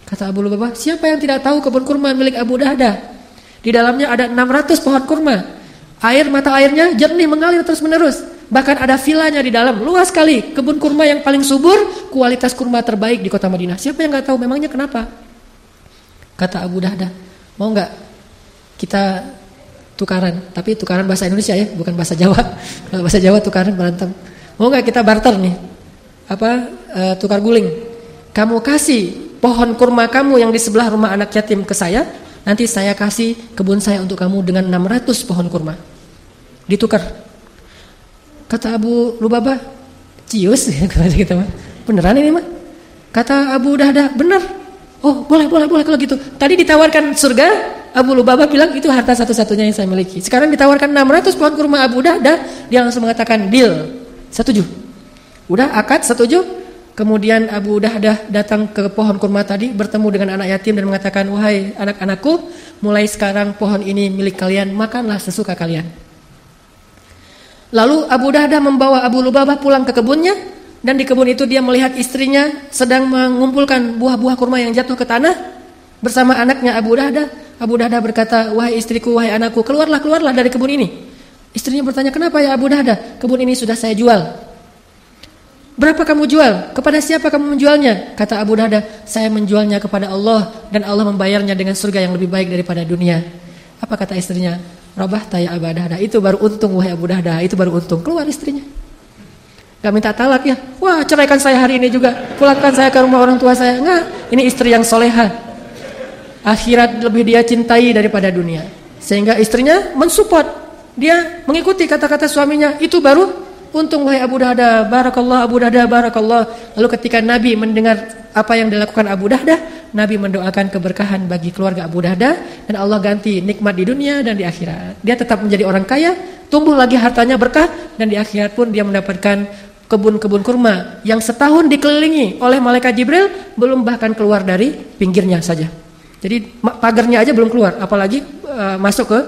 Kata Abu Lubabah, siapa yang tidak tahu kebun kurma milik Abu Dahdah? Di dalamnya ada 600 pohon kurma. Air mata airnya jernih mengalir terus menerus. Bahkan ada vilanya di dalam, luas sekali. Kebun kurma yang paling subur, kualitas kurma terbaik di kota Madinah. Siapa yang nggak tahu? Memangnya kenapa? Kata Abu Dahdah, mau nggak kita tukaran, tapi tukaran bahasa Indonesia ya, bukan bahasa Jawa. Kalau bahasa Jawa tukaran berantem. Mau nggak kita barter nih? Apa e, tukar guling? Kamu kasih pohon kurma kamu yang di sebelah rumah anak yatim ke saya, nanti saya kasih kebun saya untuk kamu dengan 600 pohon kurma. Ditukar. Kata Abu Lubabah, cius kata kita mah. Beneran ini mah? Kata Abu Dahdah, bener. Oh, boleh, boleh, boleh kalau gitu. Tadi ditawarkan surga, Abu Lubabah bilang itu harta satu-satunya yang saya miliki. Sekarang ditawarkan 600 pohon kurma Abu Dahdah, dia langsung mengatakan deal. Setuju. Udah akad setuju? Kemudian Abu Dahdah datang ke pohon kurma tadi bertemu dengan anak yatim dan mengatakan, "Wahai anak-anakku, mulai sekarang pohon ini milik kalian, makanlah sesuka kalian." Lalu Abu Dahdah membawa Abu Lubabah pulang ke kebunnya dan di kebun itu dia melihat istrinya sedang mengumpulkan buah-buah kurma yang jatuh ke tanah bersama anaknya Abu Dahdah Abu Dahdah berkata, wahai istriku, wahai anakku, keluarlah, keluarlah dari kebun ini. Istrinya bertanya, kenapa ya Abu Dahdah? Kebun ini sudah saya jual. Berapa kamu jual? Kepada siapa kamu menjualnya? Kata Abu Dahdah, saya menjualnya kepada Allah dan Allah membayarnya dengan surga yang lebih baik daripada dunia. Apa kata istrinya? Rabah taya Abu Dahdah. Itu baru untung wahai Abu Dahdah. Itu baru untung. Keluar istrinya. Gak minta talak ya. Wah ceraikan saya hari ini juga. Pulangkan saya ke rumah orang tua saya. Enggak. Ini istri yang soleha akhirat lebih dia cintai daripada dunia. Sehingga istrinya mensupport, dia mengikuti kata-kata suaminya. Itu baru untung wahai Abu Dahda, barakallah Abu Dahda, barakallah. Lalu ketika Nabi mendengar apa yang dilakukan Abu Dahda, Nabi mendoakan keberkahan bagi keluarga Abu Dahda dan Allah ganti nikmat di dunia dan di akhirat. Dia tetap menjadi orang kaya, tumbuh lagi hartanya berkah dan di akhirat pun dia mendapatkan kebun-kebun kurma yang setahun dikelilingi oleh malaikat Jibril belum bahkan keluar dari pinggirnya saja. Jadi pagarnya aja belum keluar, apalagi uh, masuk ke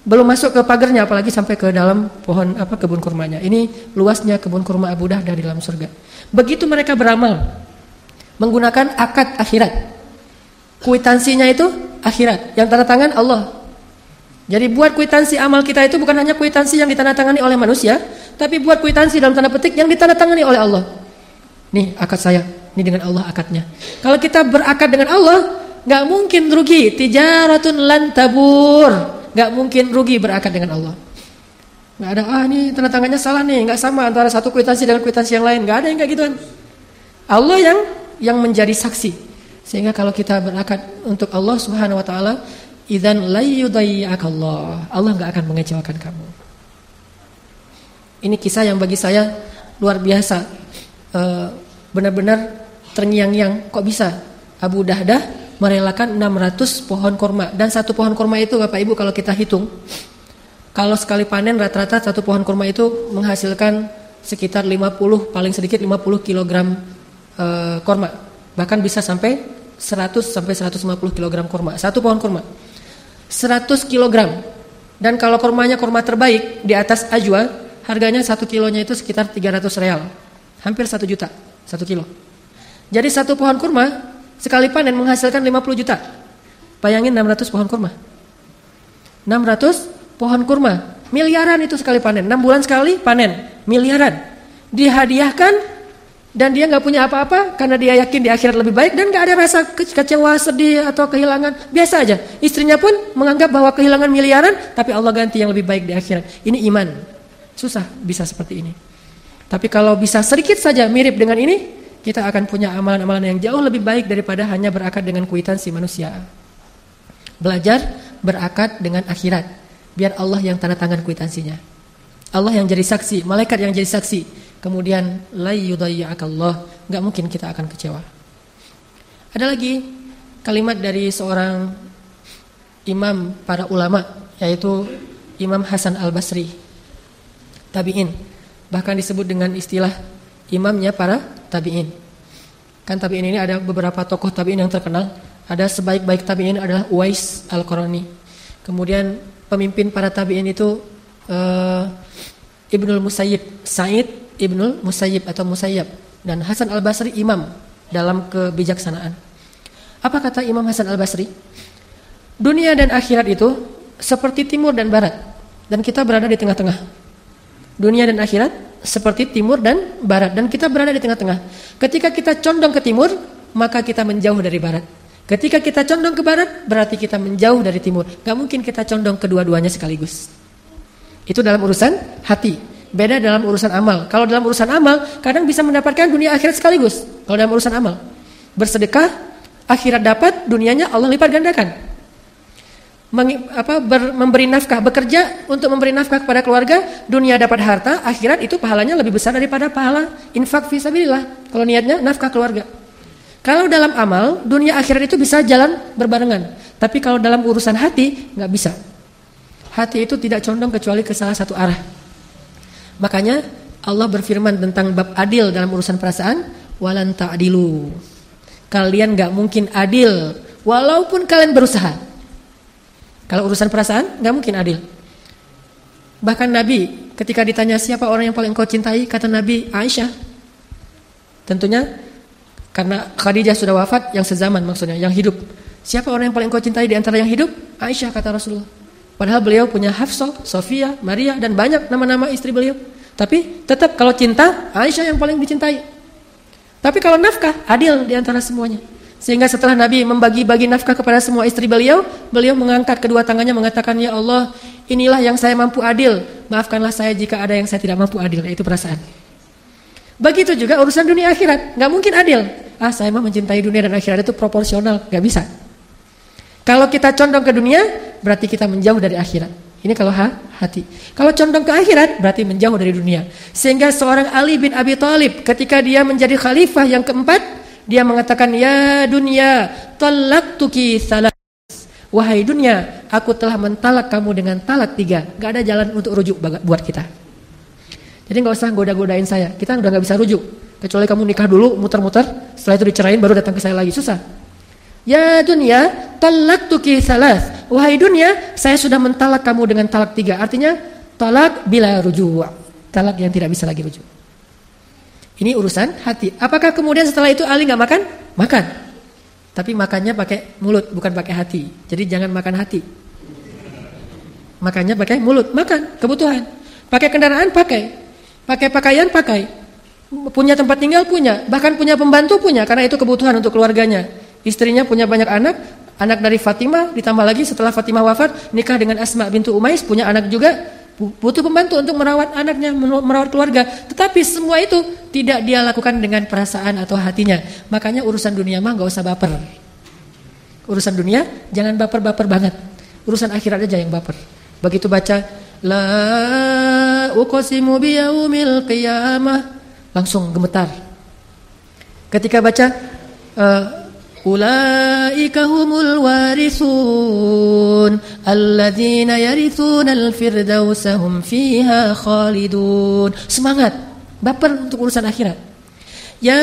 belum masuk ke pagarnya, apalagi sampai ke dalam pohon apa kebun kurmanya. Ini luasnya kebun kurma Abu Dah dari dalam surga. Begitu mereka beramal menggunakan akad akhirat. Kuitansinya itu akhirat, yang tanda tangan Allah. Jadi buat kuitansi amal kita itu bukan hanya kuitansi yang ditandatangani oleh manusia, tapi buat kuitansi dalam tanda petik yang ditandatangani oleh Allah. Nih akad saya, ini dengan Allah akadnya. Kalau kita berakad dengan Allah, nggak mungkin rugi. Tijaratun lan tabur. Nggak mungkin rugi berakad dengan Allah. Nggak ada, ah ini tanda tangannya salah nih, nggak sama antara satu kwitansi dengan kwitansi yang lain. Nggak ada yang kayak gituan. Allah yang yang menjadi saksi. Sehingga kalau kita berakad untuk Allah Subhanahu wa taala, idzan la Allah. Allah nggak akan mengecewakan kamu. Ini kisah yang bagi saya luar biasa. Eh, benar-benar terngiang-ngiang kok bisa Abu Dahdah merelakan 600 pohon korma dan satu pohon korma itu Bapak Ibu kalau kita hitung kalau sekali panen rata-rata satu pohon kurma itu menghasilkan sekitar 50 paling sedikit 50 kg e, kurma. Bahkan bisa sampai 100 sampai 150 kg kurma. Satu pohon kurma. 100 kg. Dan kalau kurmanya kurma terbaik di atas ajwa, harganya satu kilonya itu sekitar 300 real. Hampir satu juta, satu kilo. Jadi satu pohon kurma sekali panen menghasilkan 50 juta. Bayangin 600 pohon kurma. 600 pohon kurma. Miliaran itu sekali panen. 6 bulan sekali panen. Miliaran. Dihadiahkan dan dia nggak punya apa-apa karena dia yakin di akhirat lebih baik dan nggak ada rasa kecewa, sedih atau kehilangan. Biasa aja. Istrinya pun menganggap bahwa kehilangan miliaran tapi Allah ganti yang lebih baik di akhirat. Ini iman. Susah bisa seperti ini. Tapi kalau bisa sedikit saja mirip dengan ini, kita akan punya amalan-amalan yang jauh lebih baik daripada hanya berakad dengan kuitansi manusia. Belajar berakad dengan akhirat biar Allah yang tanda tangan kwitansinya. Allah yang jadi saksi, malaikat yang jadi saksi. Kemudian la yudayyakallah, enggak mungkin kita akan kecewa. Ada lagi kalimat dari seorang imam para ulama yaitu Imam Hasan Al-Basri. Tabi'in. Bahkan disebut dengan istilah imamnya para tabi'in. Kan tabi'in ini ada beberapa tokoh tabi'in yang terkenal. Ada sebaik-baik tabi'in adalah Uwais Al-Qarani. Kemudian pemimpin para tabi'in itu uh, Ibnul Musayyib, Said Ibnul Musayyib atau Musayyab dan Hasan Al-Basri imam dalam kebijaksanaan. Apa kata Imam Hasan Al-Basri? Dunia dan akhirat itu seperti timur dan barat dan kita berada di tengah-tengah. Dunia dan akhirat seperti timur dan barat dan kita berada di tengah-tengah. Ketika kita condong ke timur, maka kita menjauh dari barat. Ketika kita condong ke barat, berarti kita menjauh dari timur. Gak mungkin kita condong kedua-duanya sekaligus. Itu dalam urusan hati. Beda dalam urusan amal. Kalau dalam urusan amal, kadang bisa mendapatkan dunia akhirat sekaligus. Kalau dalam urusan amal. Bersedekah, akhirat dapat, dunianya Allah lipat gandakan. Apa, ber, memberi nafkah, bekerja untuk memberi nafkah kepada keluarga, dunia dapat harta, akhirat itu pahalanya lebih besar daripada pahala infak fisabilillah. Kalau niatnya nafkah keluarga. Kalau dalam amal, dunia akhirat itu bisa jalan berbarengan. Tapi kalau dalam urusan hati, nggak bisa. Hati itu tidak condong kecuali ke salah satu arah. Makanya Allah berfirman tentang bab adil dalam urusan perasaan, walan ta'dilu. Kalian nggak mungkin adil, walaupun kalian berusaha. Kalau urusan perasaan, nggak mungkin adil. Bahkan Nabi ketika ditanya siapa orang yang paling kau cintai, kata Nabi Aisyah. Tentunya karena Khadijah sudah wafat yang sezaman maksudnya, yang hidup. Siapa orang yang paling kau cintai di antara yang hidup? Aisyah kata Rasulullah. Padahal beliau punya Hafsah, Sofia, Maria dan banyak nama-nama istri beliau. Tapi tetap kalau cinta, Aisyah yang paling dicintai. Tapi kalau nafkah, adil di antara semuanya. Sehingga setelah Nabi membagi-bagi nafkah kepada semua istri beliau, beliau mengangkat kedua tangannya mengatakan, "Ya Allah, inilah yang saya mampu adil. Maafkanlah saya jika ada yang saya tidak mampu adil." Itu perasaan. Begitu juga urusan dunia akhirat, nggak mungkin adil. Ah, saya mah mencintai dunia dan akhirat itu proporsional, nggak bisa. Kalau kita condong ke dunia, berarti kita menjauh dari akhirat. Ini kalau ha, hati. Kalau condong ke akhirat, berarti menjauh dari dunia. Sehingga seorang Ali bin Abi Thalib ketika dia menjadi khalifah yang keempat, dia mengatakan, "Ya dunia, tuki salah." Wahai dunia, aku telah mentalak kamu dengan talak tiga. Gak ada jalan untuk rujuk buat kita. Jadi nggak usah goda-godain saya. Kita udah nggak bisa rujuk. Kecuali kamu nikah dulu, muter-muter, setelah itu dicerain baru datang ke saya lagi. Susah. Ya dunia, talak tuki salas. Wahai dunia, saya sudah mentalak kamu dengan talak tiga. Artinya talak bila rujuk. Talak yang tidak bisa lagi rujuk. Ini urusan hati. Apakah kemudian setelah itu Ali nggak makan? Makan. Tapi makannya pakai mulut, bukan pakai hati. Jadi jangan makan hati. Makannya pakai mulut, makan kebutuhan. Pakai kendaraan pakai, Pakai pakaian pakai. Punya tempat tinggal punya, bahkan punya pembantu punya karena itu kebutuhan untuk keluarganya. Istrinya punya banyak anak, anak dari Fatimah ditambah lagi setelah Fatimah wafat nikah dengan Asma bintu Umais punya anak juga butuh pembantu untuk merawat anaknya, merawat keluarga. Tetapi semua itu tidak dia lakukan dengan perasaan atau hatinya. Makanya urusan dunia mah gak usah baper. Urusan dunia jangan baper-baper banget. Urusan akhirat aja yang baper. Begitu baca la uqsimu biyaumil qiyamah langsung gemetar. Ketika baca uh, Ulaika humul warisun alladzina yarithuna al-firdausa fiha khalidun. Semangat, baper untuk urusan akhirat. Ya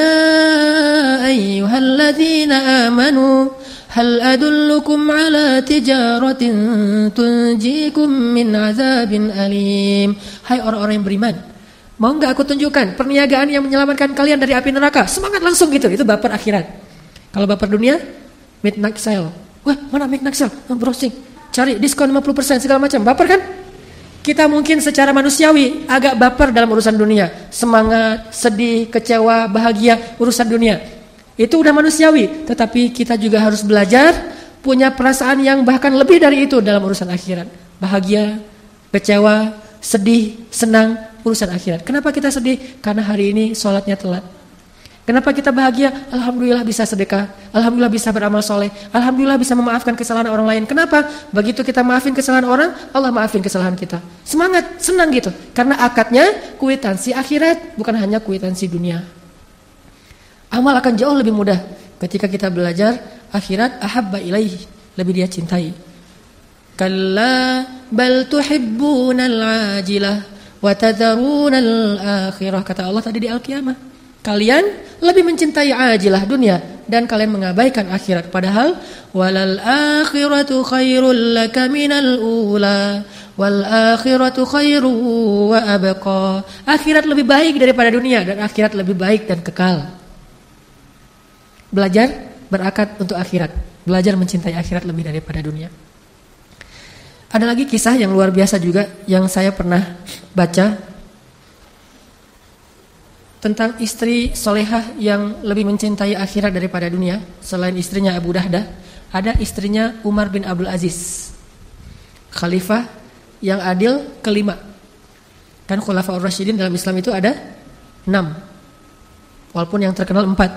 ayyuhalladzina amanu hal adullukum ala tijaratin tunjikum min azabin alim. Hai orang-orang yang beriman, mau enggak aku tunjukkan perniagaan yang menyelamatkan kalian dari api neraka? Semangat langsung gitu, itu baper akhirat. Kalau baper dunia, midnight sale. Wah, mana midnight sale? Oh, browsing. Cari diskon 50% segala macam. Baper kan? Kita mungkin secara manusiawi agak baper dalam urusan dunia. Semangat, sedih, kecewa, bahagia, urusan dunia. Itu udah manusiawi. Tetapi kita juga harus belajar punya perasaan yang bahkan lebih dari itu dalam urusan akhirat. Bahagia, kecewa, sedih, senang, urusan akhirat. Kenapa kita sedih? Karena hari ini sholatnya telat. Kenapa kita bahagia? Alhamdulillah bisa sedekah. Alhamdulillah bisa beramal soleh. Alhamdulillah bisa memaafkan kesalahan orang lain. Kenapa? Begitu kita maafin kesalahan orang, Allah maafin kesalahan kita. Semangat, senang gitu. Karena akadnya kuitansi akhirat, bukan hanya kuitansi dunia. Amal akan jauh lebih mudah ketika kita belajar akhirat ahabba ilaih, lebih dia cintai. Kalla bal tuhibbunal ajilah wa tadharunal akhirah kata Allah tadi di Al-Qiyamah. Kalian lebih mencintai ajilah dunia dan kalian mengabaikan akhirat padahal walal akhiratu khairul laka minal ula wal akhiratu khairu wa abqa. Akhirat lebih baik daripada dunia dan akhirat lebih baik dan kekal. Belajar berakad untuk akhirat, belajar mencintai akhirat lebih daripada dunia. Ada lagi kisah yang luar biasa juga yang saya pernah baca tentang istri solehah yang lebih mencintai akhirat daripada dunia selain istrinya Abu Dahdah ada istrinya Umar bin Abdul Aziz khalifah yang adil kelima. Kan khulafaur rasyidin dalam Islam itu ada enam. Walaupun yang terkenal empat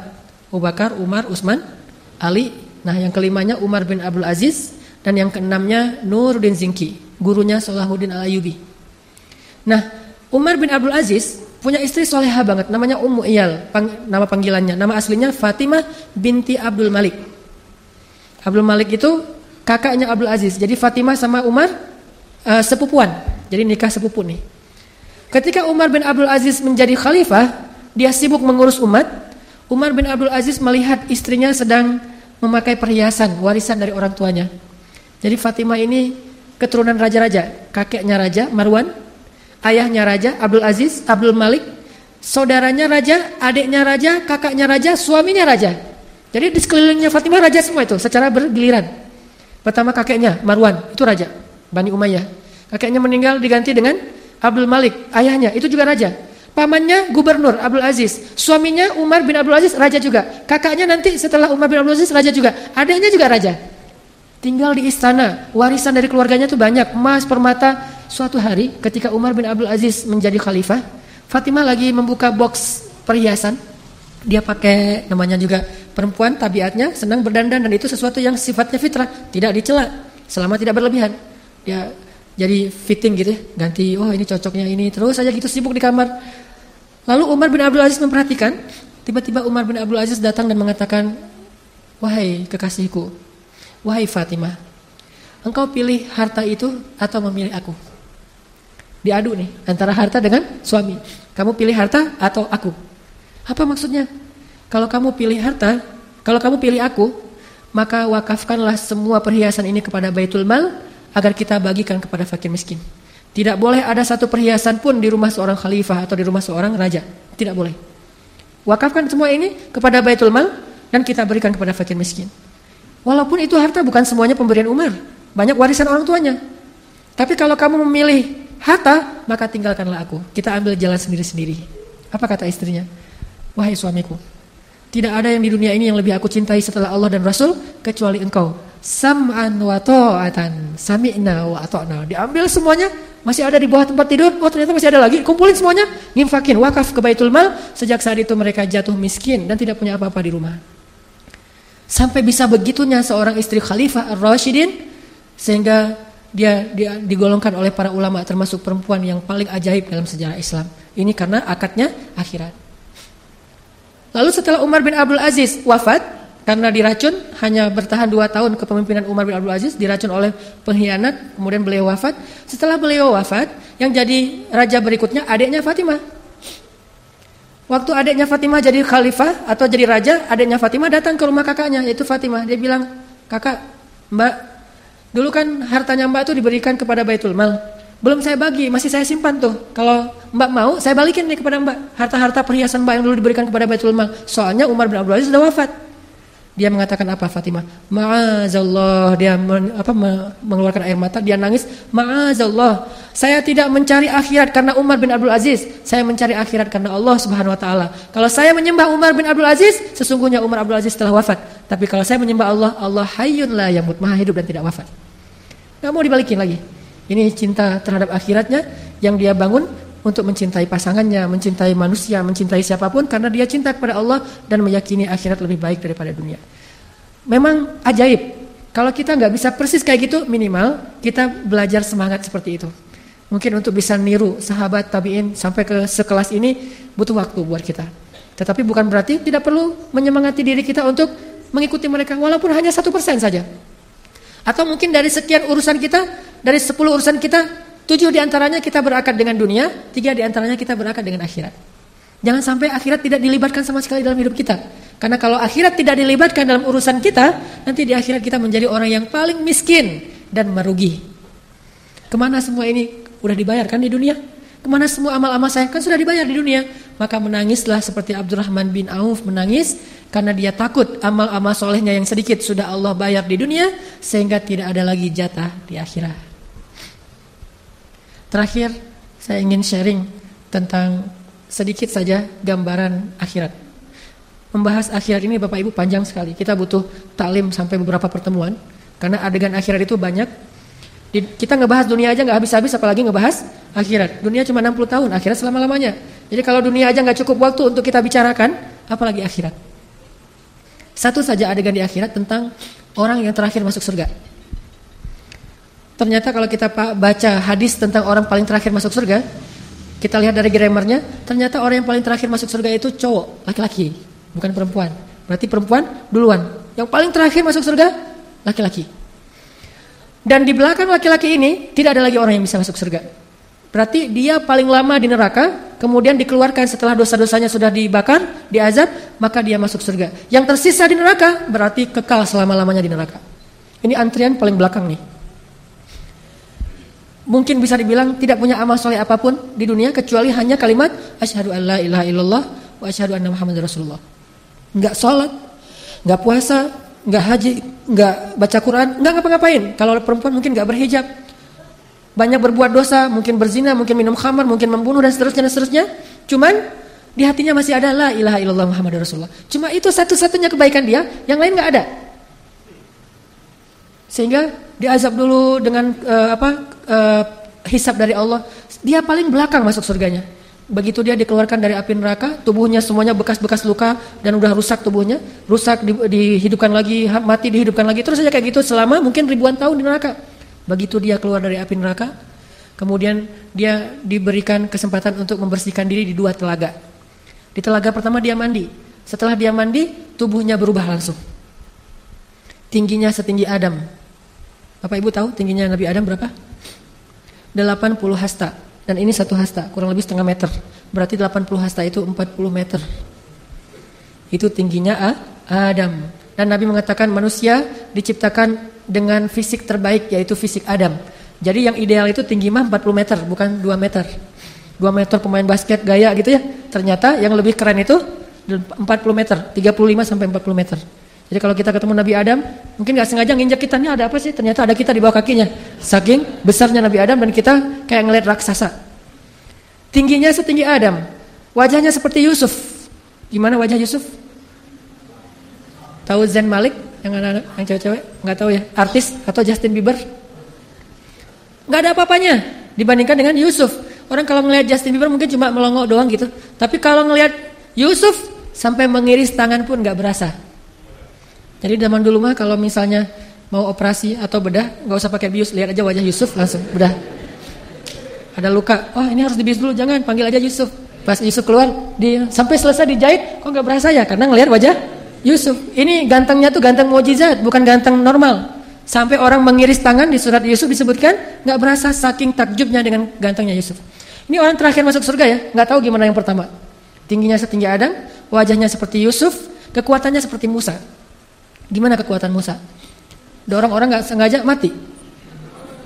Abu Bakar, Umar, Utsman, Ali. Nah yang kelimanya Umar bin Abdul Aziz dan yang keenamnya Nuruddin Zinki gurunya Salahuddin Al-Ayubi. Nah Umar bin Abdul Aziz punya istri soleha banget, namanya Ummu Iyal, pang, nama panggilannya. Nama aslinya Fatimah binti Abdul Malik. Abdul Malik itu kakaknya Abdul Aziz. Jadi Fatimah sama Umar uh, sepupuan. Jadi nikah sepupu nih. Ketika Umar bin Abdul Aziz menjadi khalifah, dia sibuk mengurus umat. Umar bin Abdul Aziz melihat istrinya sedang memakai perhiasan warisan dari orang tuanya. Jadi Fatimah ini keturunan raja-raja, kakeknya raja Marwan, ayahnya raja Abdul Aziz, Abdul Malik, saudaranya raja, adiknya raja, kakaknya raja, suaminya raja. Jadi di sekelilingnya Fatimah raja semua itu secara bergiliran. Pertama kakeknya Marwan, itu raja Bani Umayyah. Kakeknya meninggal diganti dengan Abdul Malik, ayahnya itu juga raja. Pamannya gubernur Abdul Aziz, suaminya Umar bin Abdul Aziz raja juga. Kakaknya nanti setelah Umar bin Abdul Aziz raja juga. Adiknya juga raja. Tinggal di istana, warisan dari keluarganya tuh banyak, emas, permata, Suatu hari ketika Umar bin Abdul Aziz menjadi khalifah, Fatimah lagi membuka box perhiasan. Dia pakai namanya juga perempuan tabiatnya senang berdandan dan itu sesuatu yang sifatnya fitrah, tidak dicela selama tidak berlebihan. Dia jadi fitting gitu ya, ganti oh ini cocoknya ini terus saja gitu sibuk di kamar. Lalu Umar bin Abdul Aziz memperhatikan, tiba-tiba Umar bin Abdul Aziz datang dan mengatakan, "Wahai kekasihku, wahai Fatimah, engkau pilih harta itu atau memilih aku?" Diadu nih antara harta dengan suami. Kamu pilih harta atau aku? Apa maksudnya? Kalau kamu pilih harta, kalau kamu pilih aku, maka wakafkanlah semua perhiasan ini kepada Baitul Mal agar kita bagikan kepada fakir miskin. Tidak boleh ada satu perhiasan pun di rumah seorang khalifah atau di rumah seorang raja. Tidak boleh. Wakafkan semua ini kepada Baitul Mal dan kita berikan kepada fakir miskin. Walaupun itu harta bukan semuanya pemberian Umar. Banyak warisan orang tuanya. Tapi kalau kamu memilih harta, maka tinggalkanlah aku. Kita ambil jalan sendiri-sendiri. Apa kata istrinya? Wahai suamiku, tidak ada yang di dunia ini yang lebih aku cintai setelah Allah dan Rasul kecuali engkau. sam'an wa ta'atan, sami'na wa ata'na. Diambil semuanya, masih ada di bawah tempat tidur, oh ternyata masih ada lagi, kumpulin semuanya, nginfakin, wakaf ke Baitul Mal, sejak saat itu mereka jatuh miskin dan tidak punya apa-apa di rumah. Sampai bisa begitunya seorang istri khalifah Ar-Rashidin, sehingga dia, dia digolongkan oleh para ulama termasuk perempuan yang paling ajaib dalam sejarah Islam. Ini karena akadnya akhirat. Lalu setelah Umar bin Abdul Aziz wafat, karena diracun hanya bertahan dua tahun kepemimpinan Umar bin Abdul Aziz diracun oleh pengkhianat kemudian beliau wafat setelah beliau wafat yang jadi raja berikutnya adiknya Fatimah waktu adiknya Fatimah jadi khalifah atau jadi raja adiknya Fatimah datang ke rumah kakaknya yaitu Fatimah dia bilang kakak mbak dulu kan hartanya mbak itu diberikan kepada Baitul Mal belum saya bagi masih saya simpan tuh kalau mbak mau saya balikin nih kepada mbak harta-harta perhiasan mbak yang dulu diberikan kepada Baitul Mal soalnya Umar bin Abdul Aziz sudah wafat dia mengatakan apa Fatimah? Ma'azallah. Dia men, apa, mengeluarkan air mata. Dia nangis. Ma'azallah. Saya tidak mencari akhirat karena Umar bin Abdul Aziz. Saya mencari akhirat karena Allah Subhanahu Wa Taala. Kalau saya menyembah Umar bin Abdul Aziz, sesungguhnya Umar Abdul Aziz telah wafat. Tapi kalau saya menyembah Allah, Allah Hayyun la yamut, maha hidup dan tidak wafat. Gak mau dibalikin lagi. Ini cinta terhadap akhiratnya yang dia bangun untuk mencintai pasangannya, mencintai manusia, mencintai siapa pun karena dia cinta kepada Allah dan meyakini akhirat lebih baik daripada dunia. Memang ajaib. Kalau kita nggak bisa persis kayak gitu, minimal kita belajar semangat seperti itu. Mungkin untuk bisa niru sahabat tabiin sampai ke sekelas ini butuh waktu buat kita. Tetapi bukan berarti tidak perlu menyemangati diri kita untuk mengikuti mereka walaupun hanya satu persen saja. Atau mungkin dari sekian urusan kita, dari sepuluh urusan kita Tujuh di antaranya kita berakar dengan dunia, tiga di antaranya kita berakar dengan akhirat. Jangan sampai akhirat tidak dilibatkan sama sekali dalam hidup kita. Karena kalau akhirat tidak dilibatkan dalam urusan kita, nanti di akhirat kita menjadi orang yang paling miskin dan merugi. Ke mana semua ini udah dibayarkan di dunia? Ke mana semua amal-amal saya kan sudah dibayar di dunia? Maka menangislah seperti Abdurrahman bin Auf menangis karena dia takut amal-amal solehnya yang sedikit sudah Allah bayar di dunia sehingga tidak ada lagi jatah di akhirat. Terakhir, saya ingin sharing tentang sedikit saja gambaran akhirat. Membahas akhirat ini Bapak Ibu panjang sekali. Kita butuh talim sampai beberapa pertemuan karena adegan akhirat itu banyak. Kita ngebahas dunia aja nggak habis-habis apalagi ngebahas akhirat. Dunia cuma 60 tahun, akhirat selama-lamanya. Jadi kalau dunia aja nggak cukup waktu untuk kita bicarakan, apalagi akhirat. Satu saja adegan di akhirat tentang orang yang terakhir masuk surga. Ternyata kalau kita baca hadis tentang orang paling terakhir masuk surga, kita lihat dari grammarnya, ternyata orang yang paling terakhir masuk surga itu cowok, laki-laki, bukan perempuan. Berarti perempuan duluan. Yang paling terakhir masuk surga, laki-laki. Dan di belakang laki-laki ini tidak ada lagi orang yang bisa masuk surga. Berarti dia paling lama di neraka, kemudian dikeluarkan setelah dosa-dosanya sudah dibakar, diazab, maka dia masuk surga. Yang tersisa di neraka berarti kekal selama-lamanya di neraka. Ini antrian paling belakang nih mungkin bisa dibilang tidak punya amal soleh apa pun di dunia kecuali hanya kalimat asyhadu alla ilaha illallah wa asyhadu anna muhammadar rasulullah. Enggak sholat, enggak puasa, enggak haji, enggak baca Quran, enggak ngapa-ngapain. Kalau perempuan mungkin enggak berhijab. Banyak berbuat dosa, mungkin berzina, mungkin minum khamar, mungkin membunuh dan seterusnya dan seterusnya. Cuman di hatinya masih ada la ilaha illallah muhammadar rasulullah. Cuma itu satu-satunya kebaikan dia, yang lain enggak ada. Sehingga diazab dulu dengan uh, apa uh, hisab dari Allah. Dia paling belakang masuk surganya. Begitu dia dikeluarkan dari api neraka, tubuhnya semuanya bekas-bekas luka dan udah rusak tubuhnya, rusak di, dihidupkan lagi, mati dihidupkan lagi, terus saja kayak gitu selama mungkin ribuan tahun di neraka. Begitu dia keluar dari api neraka, kemudian dia diberikan kesempatan untuk membersihkan diri di dua telaga. Di telaga pertama dia mandi. Setelah dia mandi, tubuhnya berubah langsung. Tingginya setinggi Adam, Bapak Ibu tahu tingginya Nabi Adam berapa? 80 hasta. Dan ini satu hasta, kurang lebih setengah meter. Berarti 80 hasta itu 40 meter. Itu tingginya A, Adam. Dan Nabi mengatakan manusia diciptakan dengan fisik terbaik yaitu fisik Adam. Jadi yang ideal itu tinggi mah 40 meter, bukan 2 meter. 2 meter pemain basket gaya gitu ya. Ternyata yang lebih keren itu 40 meter, 35 sampai 40 meter. Jadi kalau kita ketemu Nabi Adam, mungkin nggak sengaja nginjak kita, ini ada apa sih? Ternyata ada kita di bawah kakinya. Saking besarnya Nabi Adam dan kita kayak ngeliat raksasa. Tingginya setinggi Adam. Wajahnya seperti Yusuf. Gimana wajah Yusuf? Tahu Zen Malik? Yang anak-anak, yang cewek-cewek? Nggak tahu ya. Artis atau Justin Bieber? Nggak ada apa-apanya dibandingkan dengan Yusuf. Orang kalau ngelihat Justin Bieber mungkin cuma melongo doang gitu. Tapi kalau ngelihat Yusuf sampai mengiris tangan pun nggak berasa. Jadi zaman dulu mah kalau misalnya mau operasi atau bedah nggak usah pakai bius, lihat aja wajah Yusuf langsung bedah. Ada luka, oh ini harus dibius dulu, jangan panggil aja Yusuf. Pas Yusuf keluar, di, sampai selesai dijahit, kok nggak berasa ya? Karena ngelihat wajah Yusuf. Ini gantengnya tuh ganteng mujizat, bukan ganteng normal. Sampai orang mengiris tangan di surat Yusuf disebutkan nggak berasa saking takjubnya dengan gantengnya Yusuf. Ini orang terakhir masuk surga ya, nggak tahu gimana yang pertama. Tingginya setinggi Adam, wajahnya seperti Yusuf, kekuatannya seperti Musa. Gimana kekuatan Musa? Dorong orang nggak sengaja mati.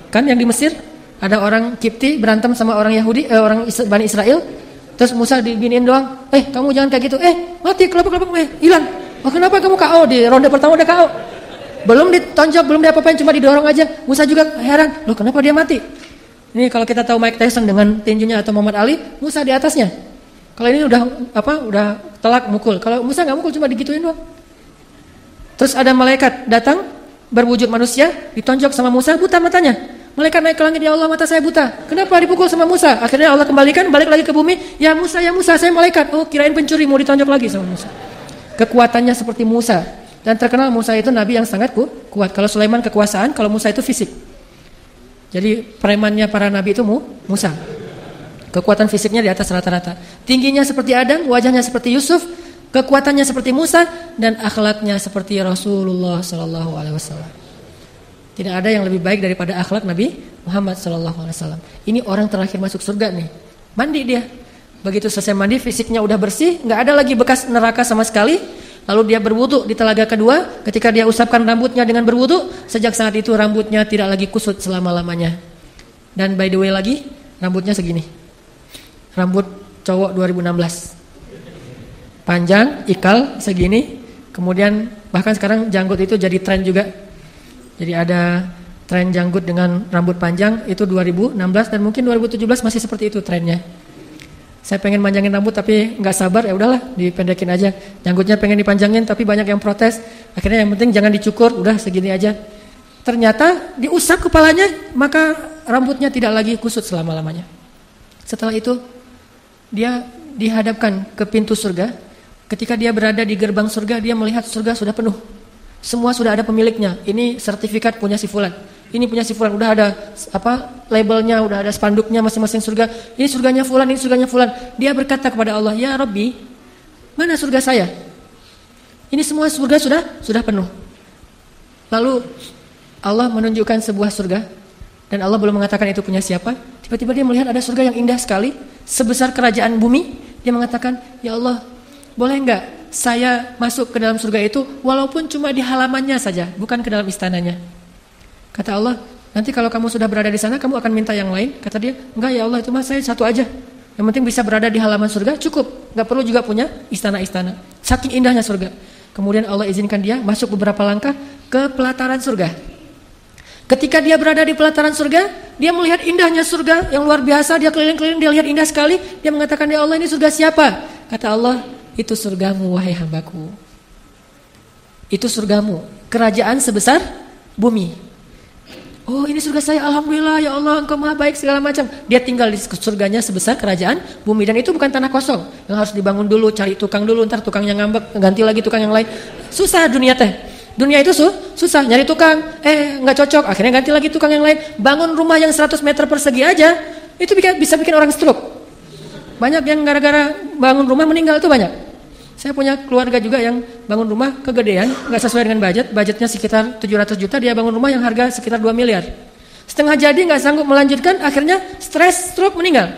Kan yang di Mesir ada orang Kipti berantem sama orang Yahudi, eh, orang Bani Israel. Terus Musa dibinin doang, eh kamu jangan kayak gitu, eh mati kelapa kelapa, eh hilang. Oh kenapa kamu KO di ronde pertama udah KO? Belum ditonjok, belum diapa-apain, cuma didorong aja. Musa juga heran, loh kenapa dia mati? Ini kalau kita tahu Mike Tyson dengan tinjunya atau Muhammad Ali, Musa di atasnya. Kalau ini udah apa? Udah telak mukul. Kalau Musa nggak mukul cuma digituin doang. Terus ada malaikat datang berwujud manusia, ditonjok sama Musa, buta matanya. Malaikat naik ke langit, ya Allah mata saya buta. Kenapa dipukul sama Musa? Akhirnya Allah kembalikan, balik lagi ke bumi. Ya Musa, ya Musa, saya malaikat. Oh kirain pencuri, mau ditonjok lagi sama Musa. Kekuatannya seperti Musa. Dan terkenal Musa itu nabi yang sangat kuat. Kalau Sulaiman kekuasaan, kalau Musa itu fisik. Jadi premannya para nabi itu Musa. Kekuatan fisiknya di atas rata-rata. Tingginya seperti Adam, wajahnya seperti Yusuf, kekuatannya seperti Musa dan akhlaknya seperti Rasulullah Sallallahu Alaihi Wasallam. Tidak ada yang lebih baik daripada akhlak Nabi Muhammad Sallallahu Alaihi Wasallam. Ini orang terakhir masuk surga nih. Mandi dia. Begitu selesai mandi, fisiknya udah bersih, nggak ada lagi bekas neraka sama sekali. Lalu dia berwudu di telaga kedua, ketika dia usapkan rambutnya dengan berwudu, sejak saat itu rambutnya tidak lagi kusut selama-lamanya. Dan by the way lagi, rambutnya segini. Rambut cowok 2016. Panjang, ikal segini, kemudian bahkan sekarang janggut itu jadi tren juga. Jadi ada tren janggut dengan rambut panjang itu 2016 dan mungkin 2017 masih seperti itu trennya. Saya pengen manjangin rambut tapi nggak sabar ya udahlah dipendekin aja. Janggutnya pengen dipanjangin tapi banyak yang protes. Akhirnya yang penting jangan dicukur, udah segini aja. Ternyata diusap kepalanya maka rambutnya tidak lagi kusut selama-lamanya. Setelah itu dia dihadapkan ke pintu surga. Ketika dia berada di gerbang surga dia melihat surga sudah penuh. Semua sudah ada pemiliknya. Ini sertifikat punya si fulan. Ini punya si fulan. Udah ada apa labelnya udah ada spanduknya masing-masing surga. Ini surganya fulan ini surganya fulan. Dia berkata kepada Allah ya Rabbi mana surga saya? Ini semua surga sudah sudah penuh. Lalu Allah menunjukkan sebuah surga dan Allah belum mengatakan itu punya siapa. Tiba-tiba dia melihat ada surga yang indah sekali sebesar kerajaan bumi. Dia mengatakan ya Allah boleh enggak saya masuk ke dalam surga itu walaupun cuma di halamannya saja bukan ke dalam istananya Kata Allah, nanti kalau kamu sudah berada di sana, kamu akan minta yang lain. Kata dia, enggak ya Allah, itu mas saya satu aja. Yang penting bisa berada di halaman surga, cukup. Enggak perlu juga punya istana-istana. Saking indahnya surga. Kemudian Allah izinkan dia masuk beberapa langkah ke pelataran surga. Ketika dia berada di pelataran surga, dia melihat indahnya surga yang luar biasa. Dia keliling-keliling, dia lihat indah sekali. Dia mengatakan, ya Allah ini surga siapa? Kata Allah, itu surgamu wahai hambaku. Itu surgamu. Kerajaan sebesar bumi. Oh ini surga saya, Alhamdulillah ya Allah engkau maha baik segala macam. Dia tinggal di surganya sebesar kerajaan bumi dan itu bukan tanah kosong yang harus dibangun dulu, cari tukang dulu, ntar tukangnya ngambek, ganti lagi tukang yang lain. Susah dunia teh. Dunia itu su susah, nyari tukang, eh nggak cocok, akhirnya ganti lagi tukang yang lain. Bangun rumah yang 100 meter persegi aja, itu bisa bikin orang stroke. Banyak yang gara-gara bangun rumah meninggal itu banyak. Saya punya keluarga juga yang bangun rumah kegedean, nggak sesuai dengan budget, budgetnya sekitar 700 juta, dia bangun rumah yang harga sekitar 2 miliar. Setengah jadi nggak sanggup melanjutkan, akhirnya stres, stroke, meninggal.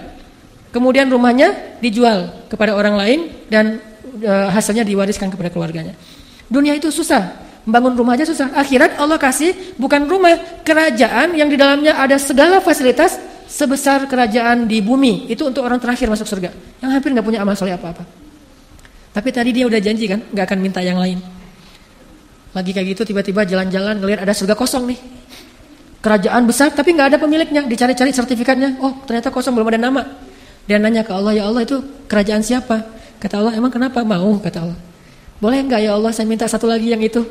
Kemudian rumahnya dijual kepada orang lain dan e, hasilnya diwariskan kepada keluarganya. Dunia itu susah, membangun rumah aja susah. Akhirat Allah kasih bukan rumah, kerajaan yang di dalamnya ada segala fasilitas sebesar kerajaan di bumi. Itu untuk orang terakhir masuk surga, yang hampir nggak punya amal soleh apa-apa. Tapi tadi dia udah janji kan, nggak akan minta yang lain. Lagi kayak gitu tiba-tiba jalan-jalan ngelihat ada surga kosong nih. Kerajaan besar tapi nggak ada pemiliknya, dicari-cari sertifikatnya. Oh ternyata kosong belum ada nama. Dia nanya ke Allah, ya Allah itu kerajaan siapa? Kata Allah, emang kenapa mau? Kata Allah. Boleh nggak ya Allah saya minta satu lagi yang itu?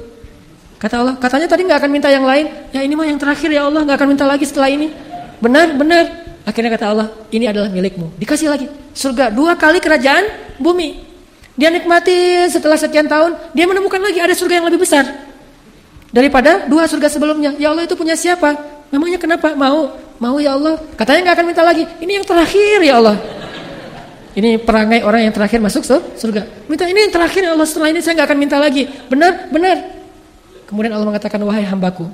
Kata Allah, katanya tadi nggak akan minta yang lain. Ya ini mah yang terakhir ya Allah, nggak akan minta lagi setelah ini. Benar, benar. Akhirnya kata Allah, ini adalah milikmu. Dikasih lagi surga dua kali kerajaan bumi. Dia nikmati setelah sekian tahun, dia menemukan lagi ada surga yang lebih besar daripada dua surga sebelumnya. Ya Allah itu punya siapa? Memangnya kenapa? Mau, mau ya Allah. Katanya nggak akan minta lagi. Ini yang terakhir ya Allah. Ini perangai orang yang terakhir masuk surga. Minta ini yang terakhir ya Allah. Setelah ini saya nggak akan minta lagi. Benar, benar. Kemudian Allah mengatakan, wahai hambaku,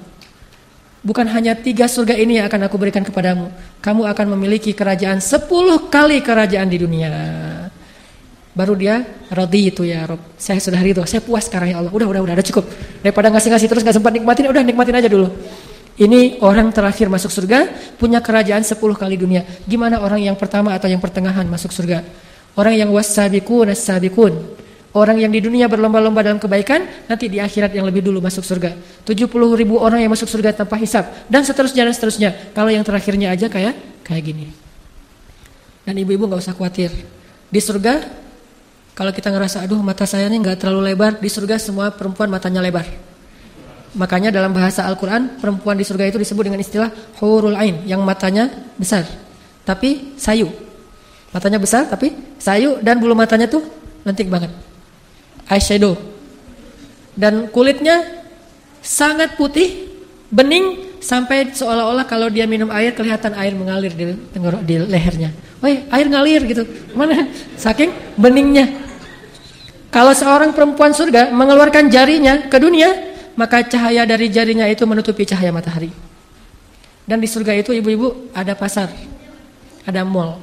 bukan hanya tiga surga ini yang akan aku berikan kepadamu. Kamu akan memiliki kerajaan sepuluh kali kerajaan di dunia. Baru dia rodi itu ya Rob. Saya sudah ridho, saya puas sekarang ya Allah. Udah, udah, udah, udah cukup. Daripada ngasih-ngasih terus gak sempat nikmatin, udah nikmatin aja dulu. Ini orang terakhir masuk surga punya kerajaan sepuluh kali dunia. Gimana orang yang pertama atau yang pertengahan masuk surga? Orang yang wasabiqun as-sabiqun. Orang yang di dunia berlomba-lomba dalam kebaikan, nanti di akhirat yang lebih dulu masuk surga. 70 ribu orang yang masuk surga tanpa hisap. Dan seterusnya dan seterusnya. Kalau yang terakhirnya aja kayak kayak gini. Dan ibu-ibu gak usah khawatir. Di surga, kalau kita ngerasa, aduh mata saya ini gak terlalu lebar. Di surga semua perempuan matanya lebar. Makanya dalam bahasa Al-Quran, perempuan di surga itu disebut dengan istilah hurul ain. Yang matanya besar. Tapi sayu. Matanya besar tapi sayu dan bulu matanya tuh lentik banget eyeshadow. Dan kulitnya sangat putih, bening sampai seolah-olah kalau dia minum air kelihatan air mengalir di tenggorok di lehernya. Woi, air ngalir gitu. Mana? Saking beningnya. Kalau seorang perempuan surga mengeluarkan jarinya ke dunia, maka cahaya dari jarinya itu menutupi cahaya matahari. Dan di surga itu ibu-ibu ada pasar, ada mall.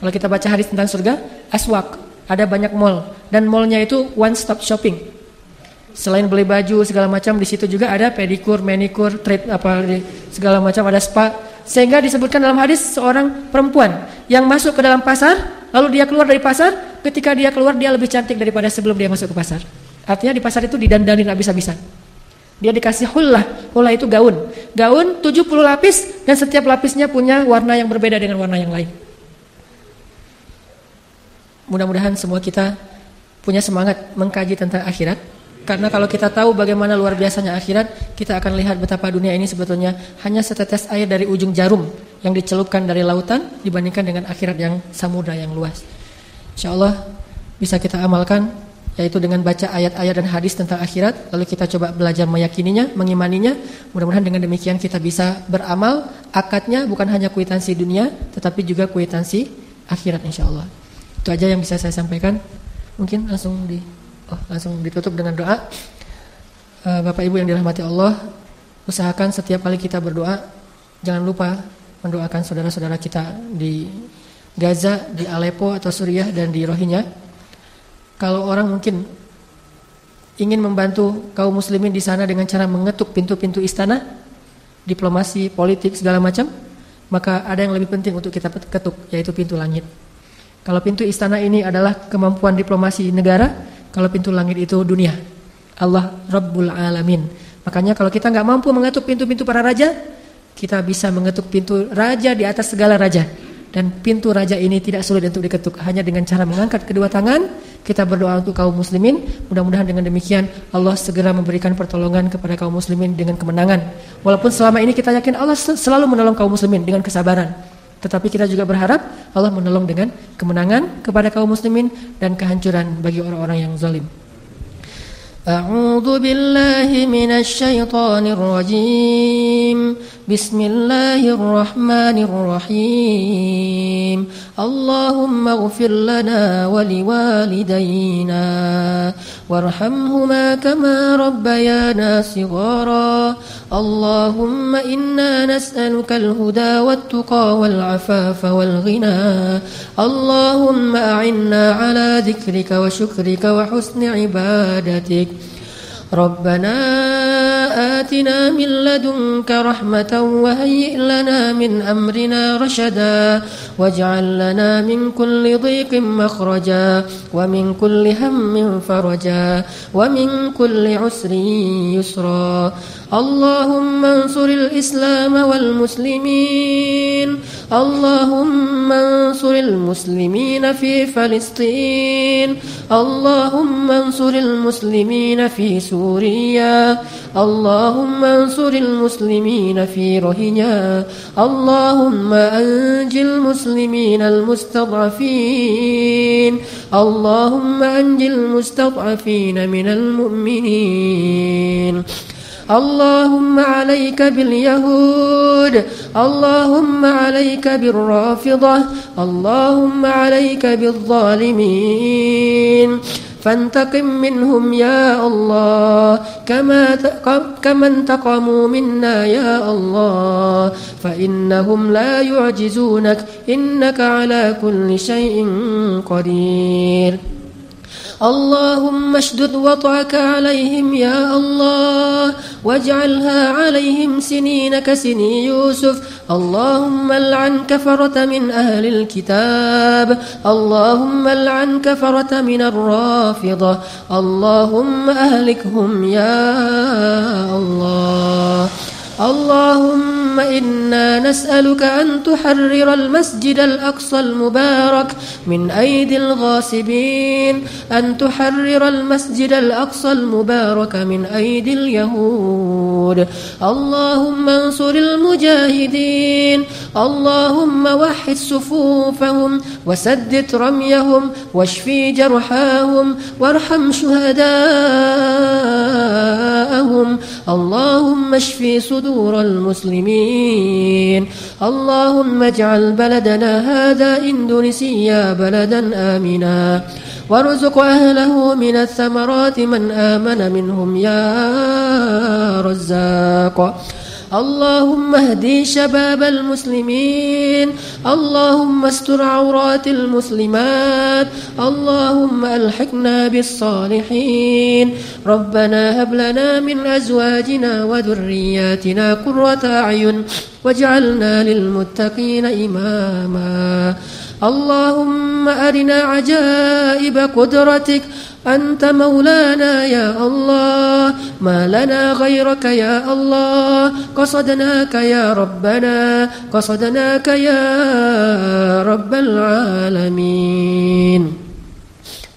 Kalau kita baca hadis tentang surga, aswak, ada banyak mall dan mallnya itu one stop shopping. Selain beli baju segala macam di situ juga ada pedikur, manikur, treat apa segala macam ada spa. Sehingga disebutkan dalam hadis seorang perempuan yang masuk ke dalam pasar, lalu dia keluar dari pasar, ketika dia keluar dia lebih cantik daripada sebelum dia masuk ke pasar. Artinya di pasar itu didandanin habis-habisan. Dia dikasih hullah, hullah itu gaun. Gaun 70 lapis dan setiap lapisnya punya warna yang berbeda dengan warna yang lain. Mudah-mudahan semua kita punya semangat mengkaji tentang akhirat. Karena kalau kita tahu bagaimana luar biasanya akhirat, kita akan lihat betapa dunia ini sebetulnya hanya setetes air dari ujung jarum yang dicelupkan dari lautan dibandingkan dengan akhirat yang samudra yang luas. Insya Allah bisa kita amalkan yaitu dengan baca ayat-ayat dan hadis tentang akhirat lalu kita coba belajar meyakininya, mengimaninya. Mudah-mudahan dengan demikian kita bisa beramal akadnya bukan hanya kuitansi dunia tetapi juga kuitansi akhirat insya Allah. Itu aja yang bisa saya sampaikan. Mungkin langsung di langsung ditutup dengan doa. Uh, Bapak Ibu yang dirahmati Allah, usahakan setiap kali kita berdoa jangan lupa mendoakan saudara-saudara kita di Gaza, di Aleppo atau Suriah dan di Rohingya. Kalau orang mungkin ingin membantu kaum muslimin di sana dengan cara mengetuk pintu-pintu istana, diplomasi, politik segala macam, maka ada yang lebih penting untuk kita ketuk yaitu pintu langit. Kalau pintu istana ini adalah kemampuan diplomasi negara, kalau pintu langit itu dunia. Allah Rabbul Alamin. Makanya kalau kita nggak mampu mengetuk pintu-pintu para raja, kita bisa mengetuk pintu raja di atas segala raja. Dan pintu raja ini tidak sulit untuk diketuk hanya dengan cara mengangkat kedua tangan. Kita berdoa untuk kaum muslimin. Mudah-mudahan dengan demikian Allah segera memberikan pertolongan kepada kaum muslimin dengan kemenangan. Walaupun selama ini kita yakin Allah selalu menolong kaum muslimin dengan kesabaran. Tetapi kita juga berharap Allah menolong dengan kemenangan kepada kaum muslimin dan kehancuran bagi orang-orang yang zalim. أعوذ بالله من الشيطان الرجيم. بسم الله الرحمن الرحيم. اللهم اغفر لنا ولوالدينا. وارحمهما كما ربيانا صغارا. اللهم إنا نسألك الهدى والتقى والعفاف والغنى. اللهم أعنا على ذكرك وشكرك وحسن عبادتك. ربنا آتنا من لدنك رحمة وهيئ لنا من أمرنا رشدا. واجعل لنا من كل ضيق مخرجا ومن كل هم فرجا ومن كل عسر يسرا. اللهم انصر الإسلام والمسلمين. اللهم انصر المسلمين في فلسطين. اللهم انصر المسلمين في سوريا. اللهم انصر المسلمين في روهينيا اللهم أنج المسلمين المستضعفين. اللهم أنج المستضعفين من المؤمنين. اللهم عليك باليهود. اللهم عليك بالرافضة. اللهم عليك بالظالمين. فانتقم منهم يا الله. كما كما انتقموا منا يا الله. فإنهم لا يعجزونك. إنك على كل شيء قدير. اللهم اشدد وطعك عليهم يا الله واجعلها عليهم سنين كسني يوسف. اللهم العن كفرة من أهل الكتاب اللهم العن كفرة من الرافضة. اللهم أهلكهم يا الله. اللهم إنا نسألك أن تحرر المسجد الأقصى المبارك من أيدي الغاصبين أن تحرر المسجد الأقصى المبارك من أيدي اليهود. اللهم انصر المجاهدين اللهم وحد صفوفهم وسدد رميهم واشفي جرحاهم وارحم شهداءهم اللهم اشفي صدور المسلمين. اللهم اجعل بلدنا هذا إندونيسيا بلدا آمنا. وارزق أهله من الثمرات من آمن منهم يا رزاق. اللهم اهدي شباب المسلمين. اللهم استر عورات المسلمات. اللهم ألحقنا بالصالحين. ربنا هب لنا من أزواجنا وذرياتنا قرة أعين واجعلنا للمتقين إماما. اللهم أرنا عجائب قدرتك أنت مولانا يا الله ما لنا غيرك يا الله قصدناك يا ربنا قصدناك يا رب العالمين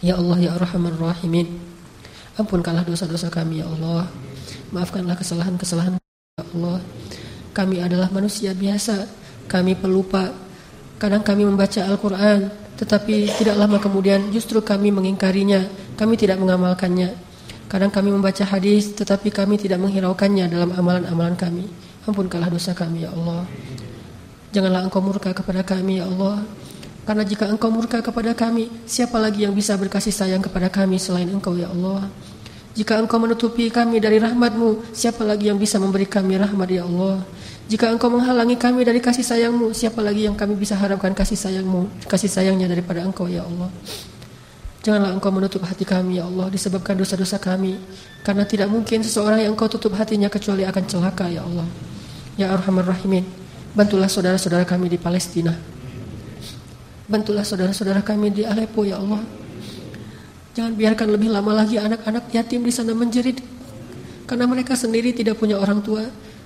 يا الله يا أرحم الراحمين Ampunkanlah dosa-dosa kami ya Allah Maafkanlah kesalahan-kesalahan ya Allah Kami adalah manusia biasa Kami pelupa Kadang kami membaca Al-Quran Tetapi tidak lama kemudian justru kami mengingkarinya kami tidak mengamalkannya. Kadang kami membaca hadis tetapi kami tidak menghiraukannya dalam amalan-amalan kami. Ampunkanlah dosa kami ya Allah. Janganlah engkau murka kepada kami ya Allah. Karena jika engkau murka kepada kami, siapa lagi yang bisa berkasih sayang kepada kami selain engkau ya Allah. Jika engkau menutupi kami dari rahmatmu, siapa lagi yang bisa memberi kami rahmat ya Allah. Jika engkau menghalangi kami dari kasih sayangmu, siapa lagi yang kami bisa harapkan kasih sayangmu, kasih sayangnya daripada engkau ya Allah. Janganlah engkau menutup hati kami ya Allah disebabkan dosa-dosa kami karena tidak mungkin seseorang yang engkau tutup hatinya kecuali akan celaka ya Allah. Ya Arhamar Rahimin, bantulah saudara-saudara kami di Palestina. Bantulah saudara-saudara kami di Aleppo ya Allah. Jangan biarkan lebih lama lagi anak-anak yatim di sana menjerit karena mereka sendiri tidak punya orang tua.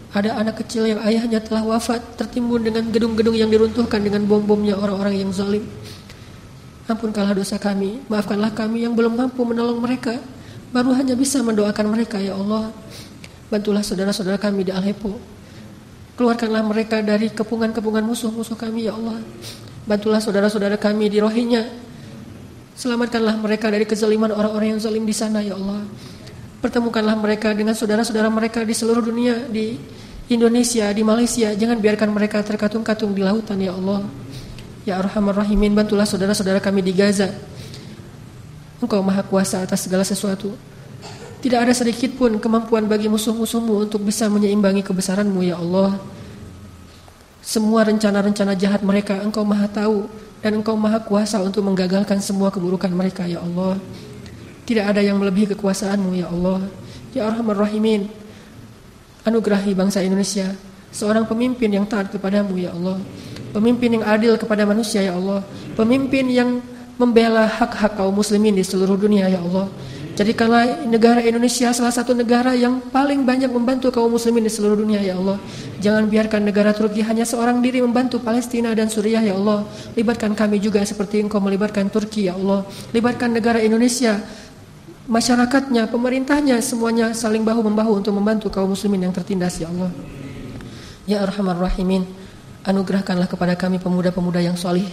Ada anak kecil yang ayahnya telah wafat tertimbun dengan gedung-gedung yang diruntuhkan dengan bom-bomnya orang-orang yang zalim. Ampunkanlah dosa kami, maafkanlah kami yang belum mampu menolong mereka, baru hanya bisa mendoakan mereka ya Allah. Bantulah saudara-saudara kami di Aleppo. Keluarkanlah mereka dari kepungan-kepungan musuh-musuh kami ya Allah. Bantulah saudara-saudara kami di Rohingya. Selamatkanlah mereka dari kezaliman orang-orang yang zalim di sana ya Allah. Pertemukanlah mereka dengan saudara-saudara mereka di seluruh dunia, di Indonesia, di Malaysia. Jangan biarkan mereka terkatung-katung di lautan ya Allah. Ya Arhamar Rahimin bantulah saudara-saudara kami di Gaza Engkau maha kuasa atas segala sesuatu Tidak ada sedikit pun kemampuan bagi musuh-musuhmu untuk bisa menyeimbangi kebesaranmu ya Allah Semua rencana-rencana jahat mereka engkau maha tahu Dan engkau maha kuasa untuk menggagalkan semua keburukan mereka ya Allah Tidak ada yang melebihi kekuasaanmu ya Allah Ya Arhamar Rahimin Anugerahi bangsa Indonesia seorang pemimpin yang taat kepadamu ya Allah. Pemimpin yang adil kepada manusia ya Allah. Pemimpin yang membela hak-hak kaum muslimin di seluruh dunia ya Allah. Jadikanlah negara Indonesia salah satu negara yang paling banyak membantu kaum muslimin di seluruh dunia ya Allah. Jangan biarkan negara Turki hanya seorang diri membantu Palestina dan Suriah ya Allah. Libatkan kami juga seperti Engkau melibatkan Turki ya Allah. Libatkan negara Indonesia masyarakatnya, pemerintahnya semuanya saling bahu membahu untuk membantu kaum muslimin yang tertindas ya Allah. Ya Arhamar Rahimin, anugerahkanlah kepada kami pemuda-pemuda yang solih,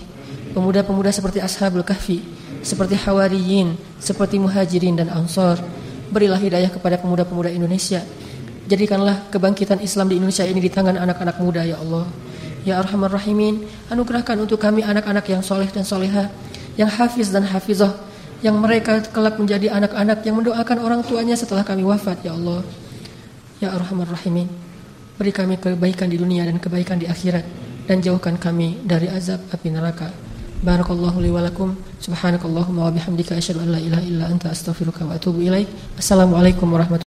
pemuda-pemuda seperti Ashabul Kahfi, seperti Hawariyin, seperti Muhajirin dan Ansor. Berilah hidayah kepada pemuda-pemuda Indonesia. Jadikanlah kebangkitan Islam di Indonesia ini di tangan anak-anak muda ya Allah. Ya Arhamar Rahimin, anugerahkan untuk kami anak-anak yang soleh dan soleha, yang hafiz dan hafizah, yang mereka kelak menjadi anak-anak yang mendoakan orang tuanya setelah kami wafat ya Allah. Ya Arhamar Rahimin, beri kami kebaikan di dunia dan kebaikan di akhirat dan jauhkan kami dari azab api neraka. Barakallahu li wa lakum. Subhanakallahumma wa bihamdika asyhadu an la ilaha illa anta astaghfiruka wa atubu ilaik. Assalamualaikum warahmatullahi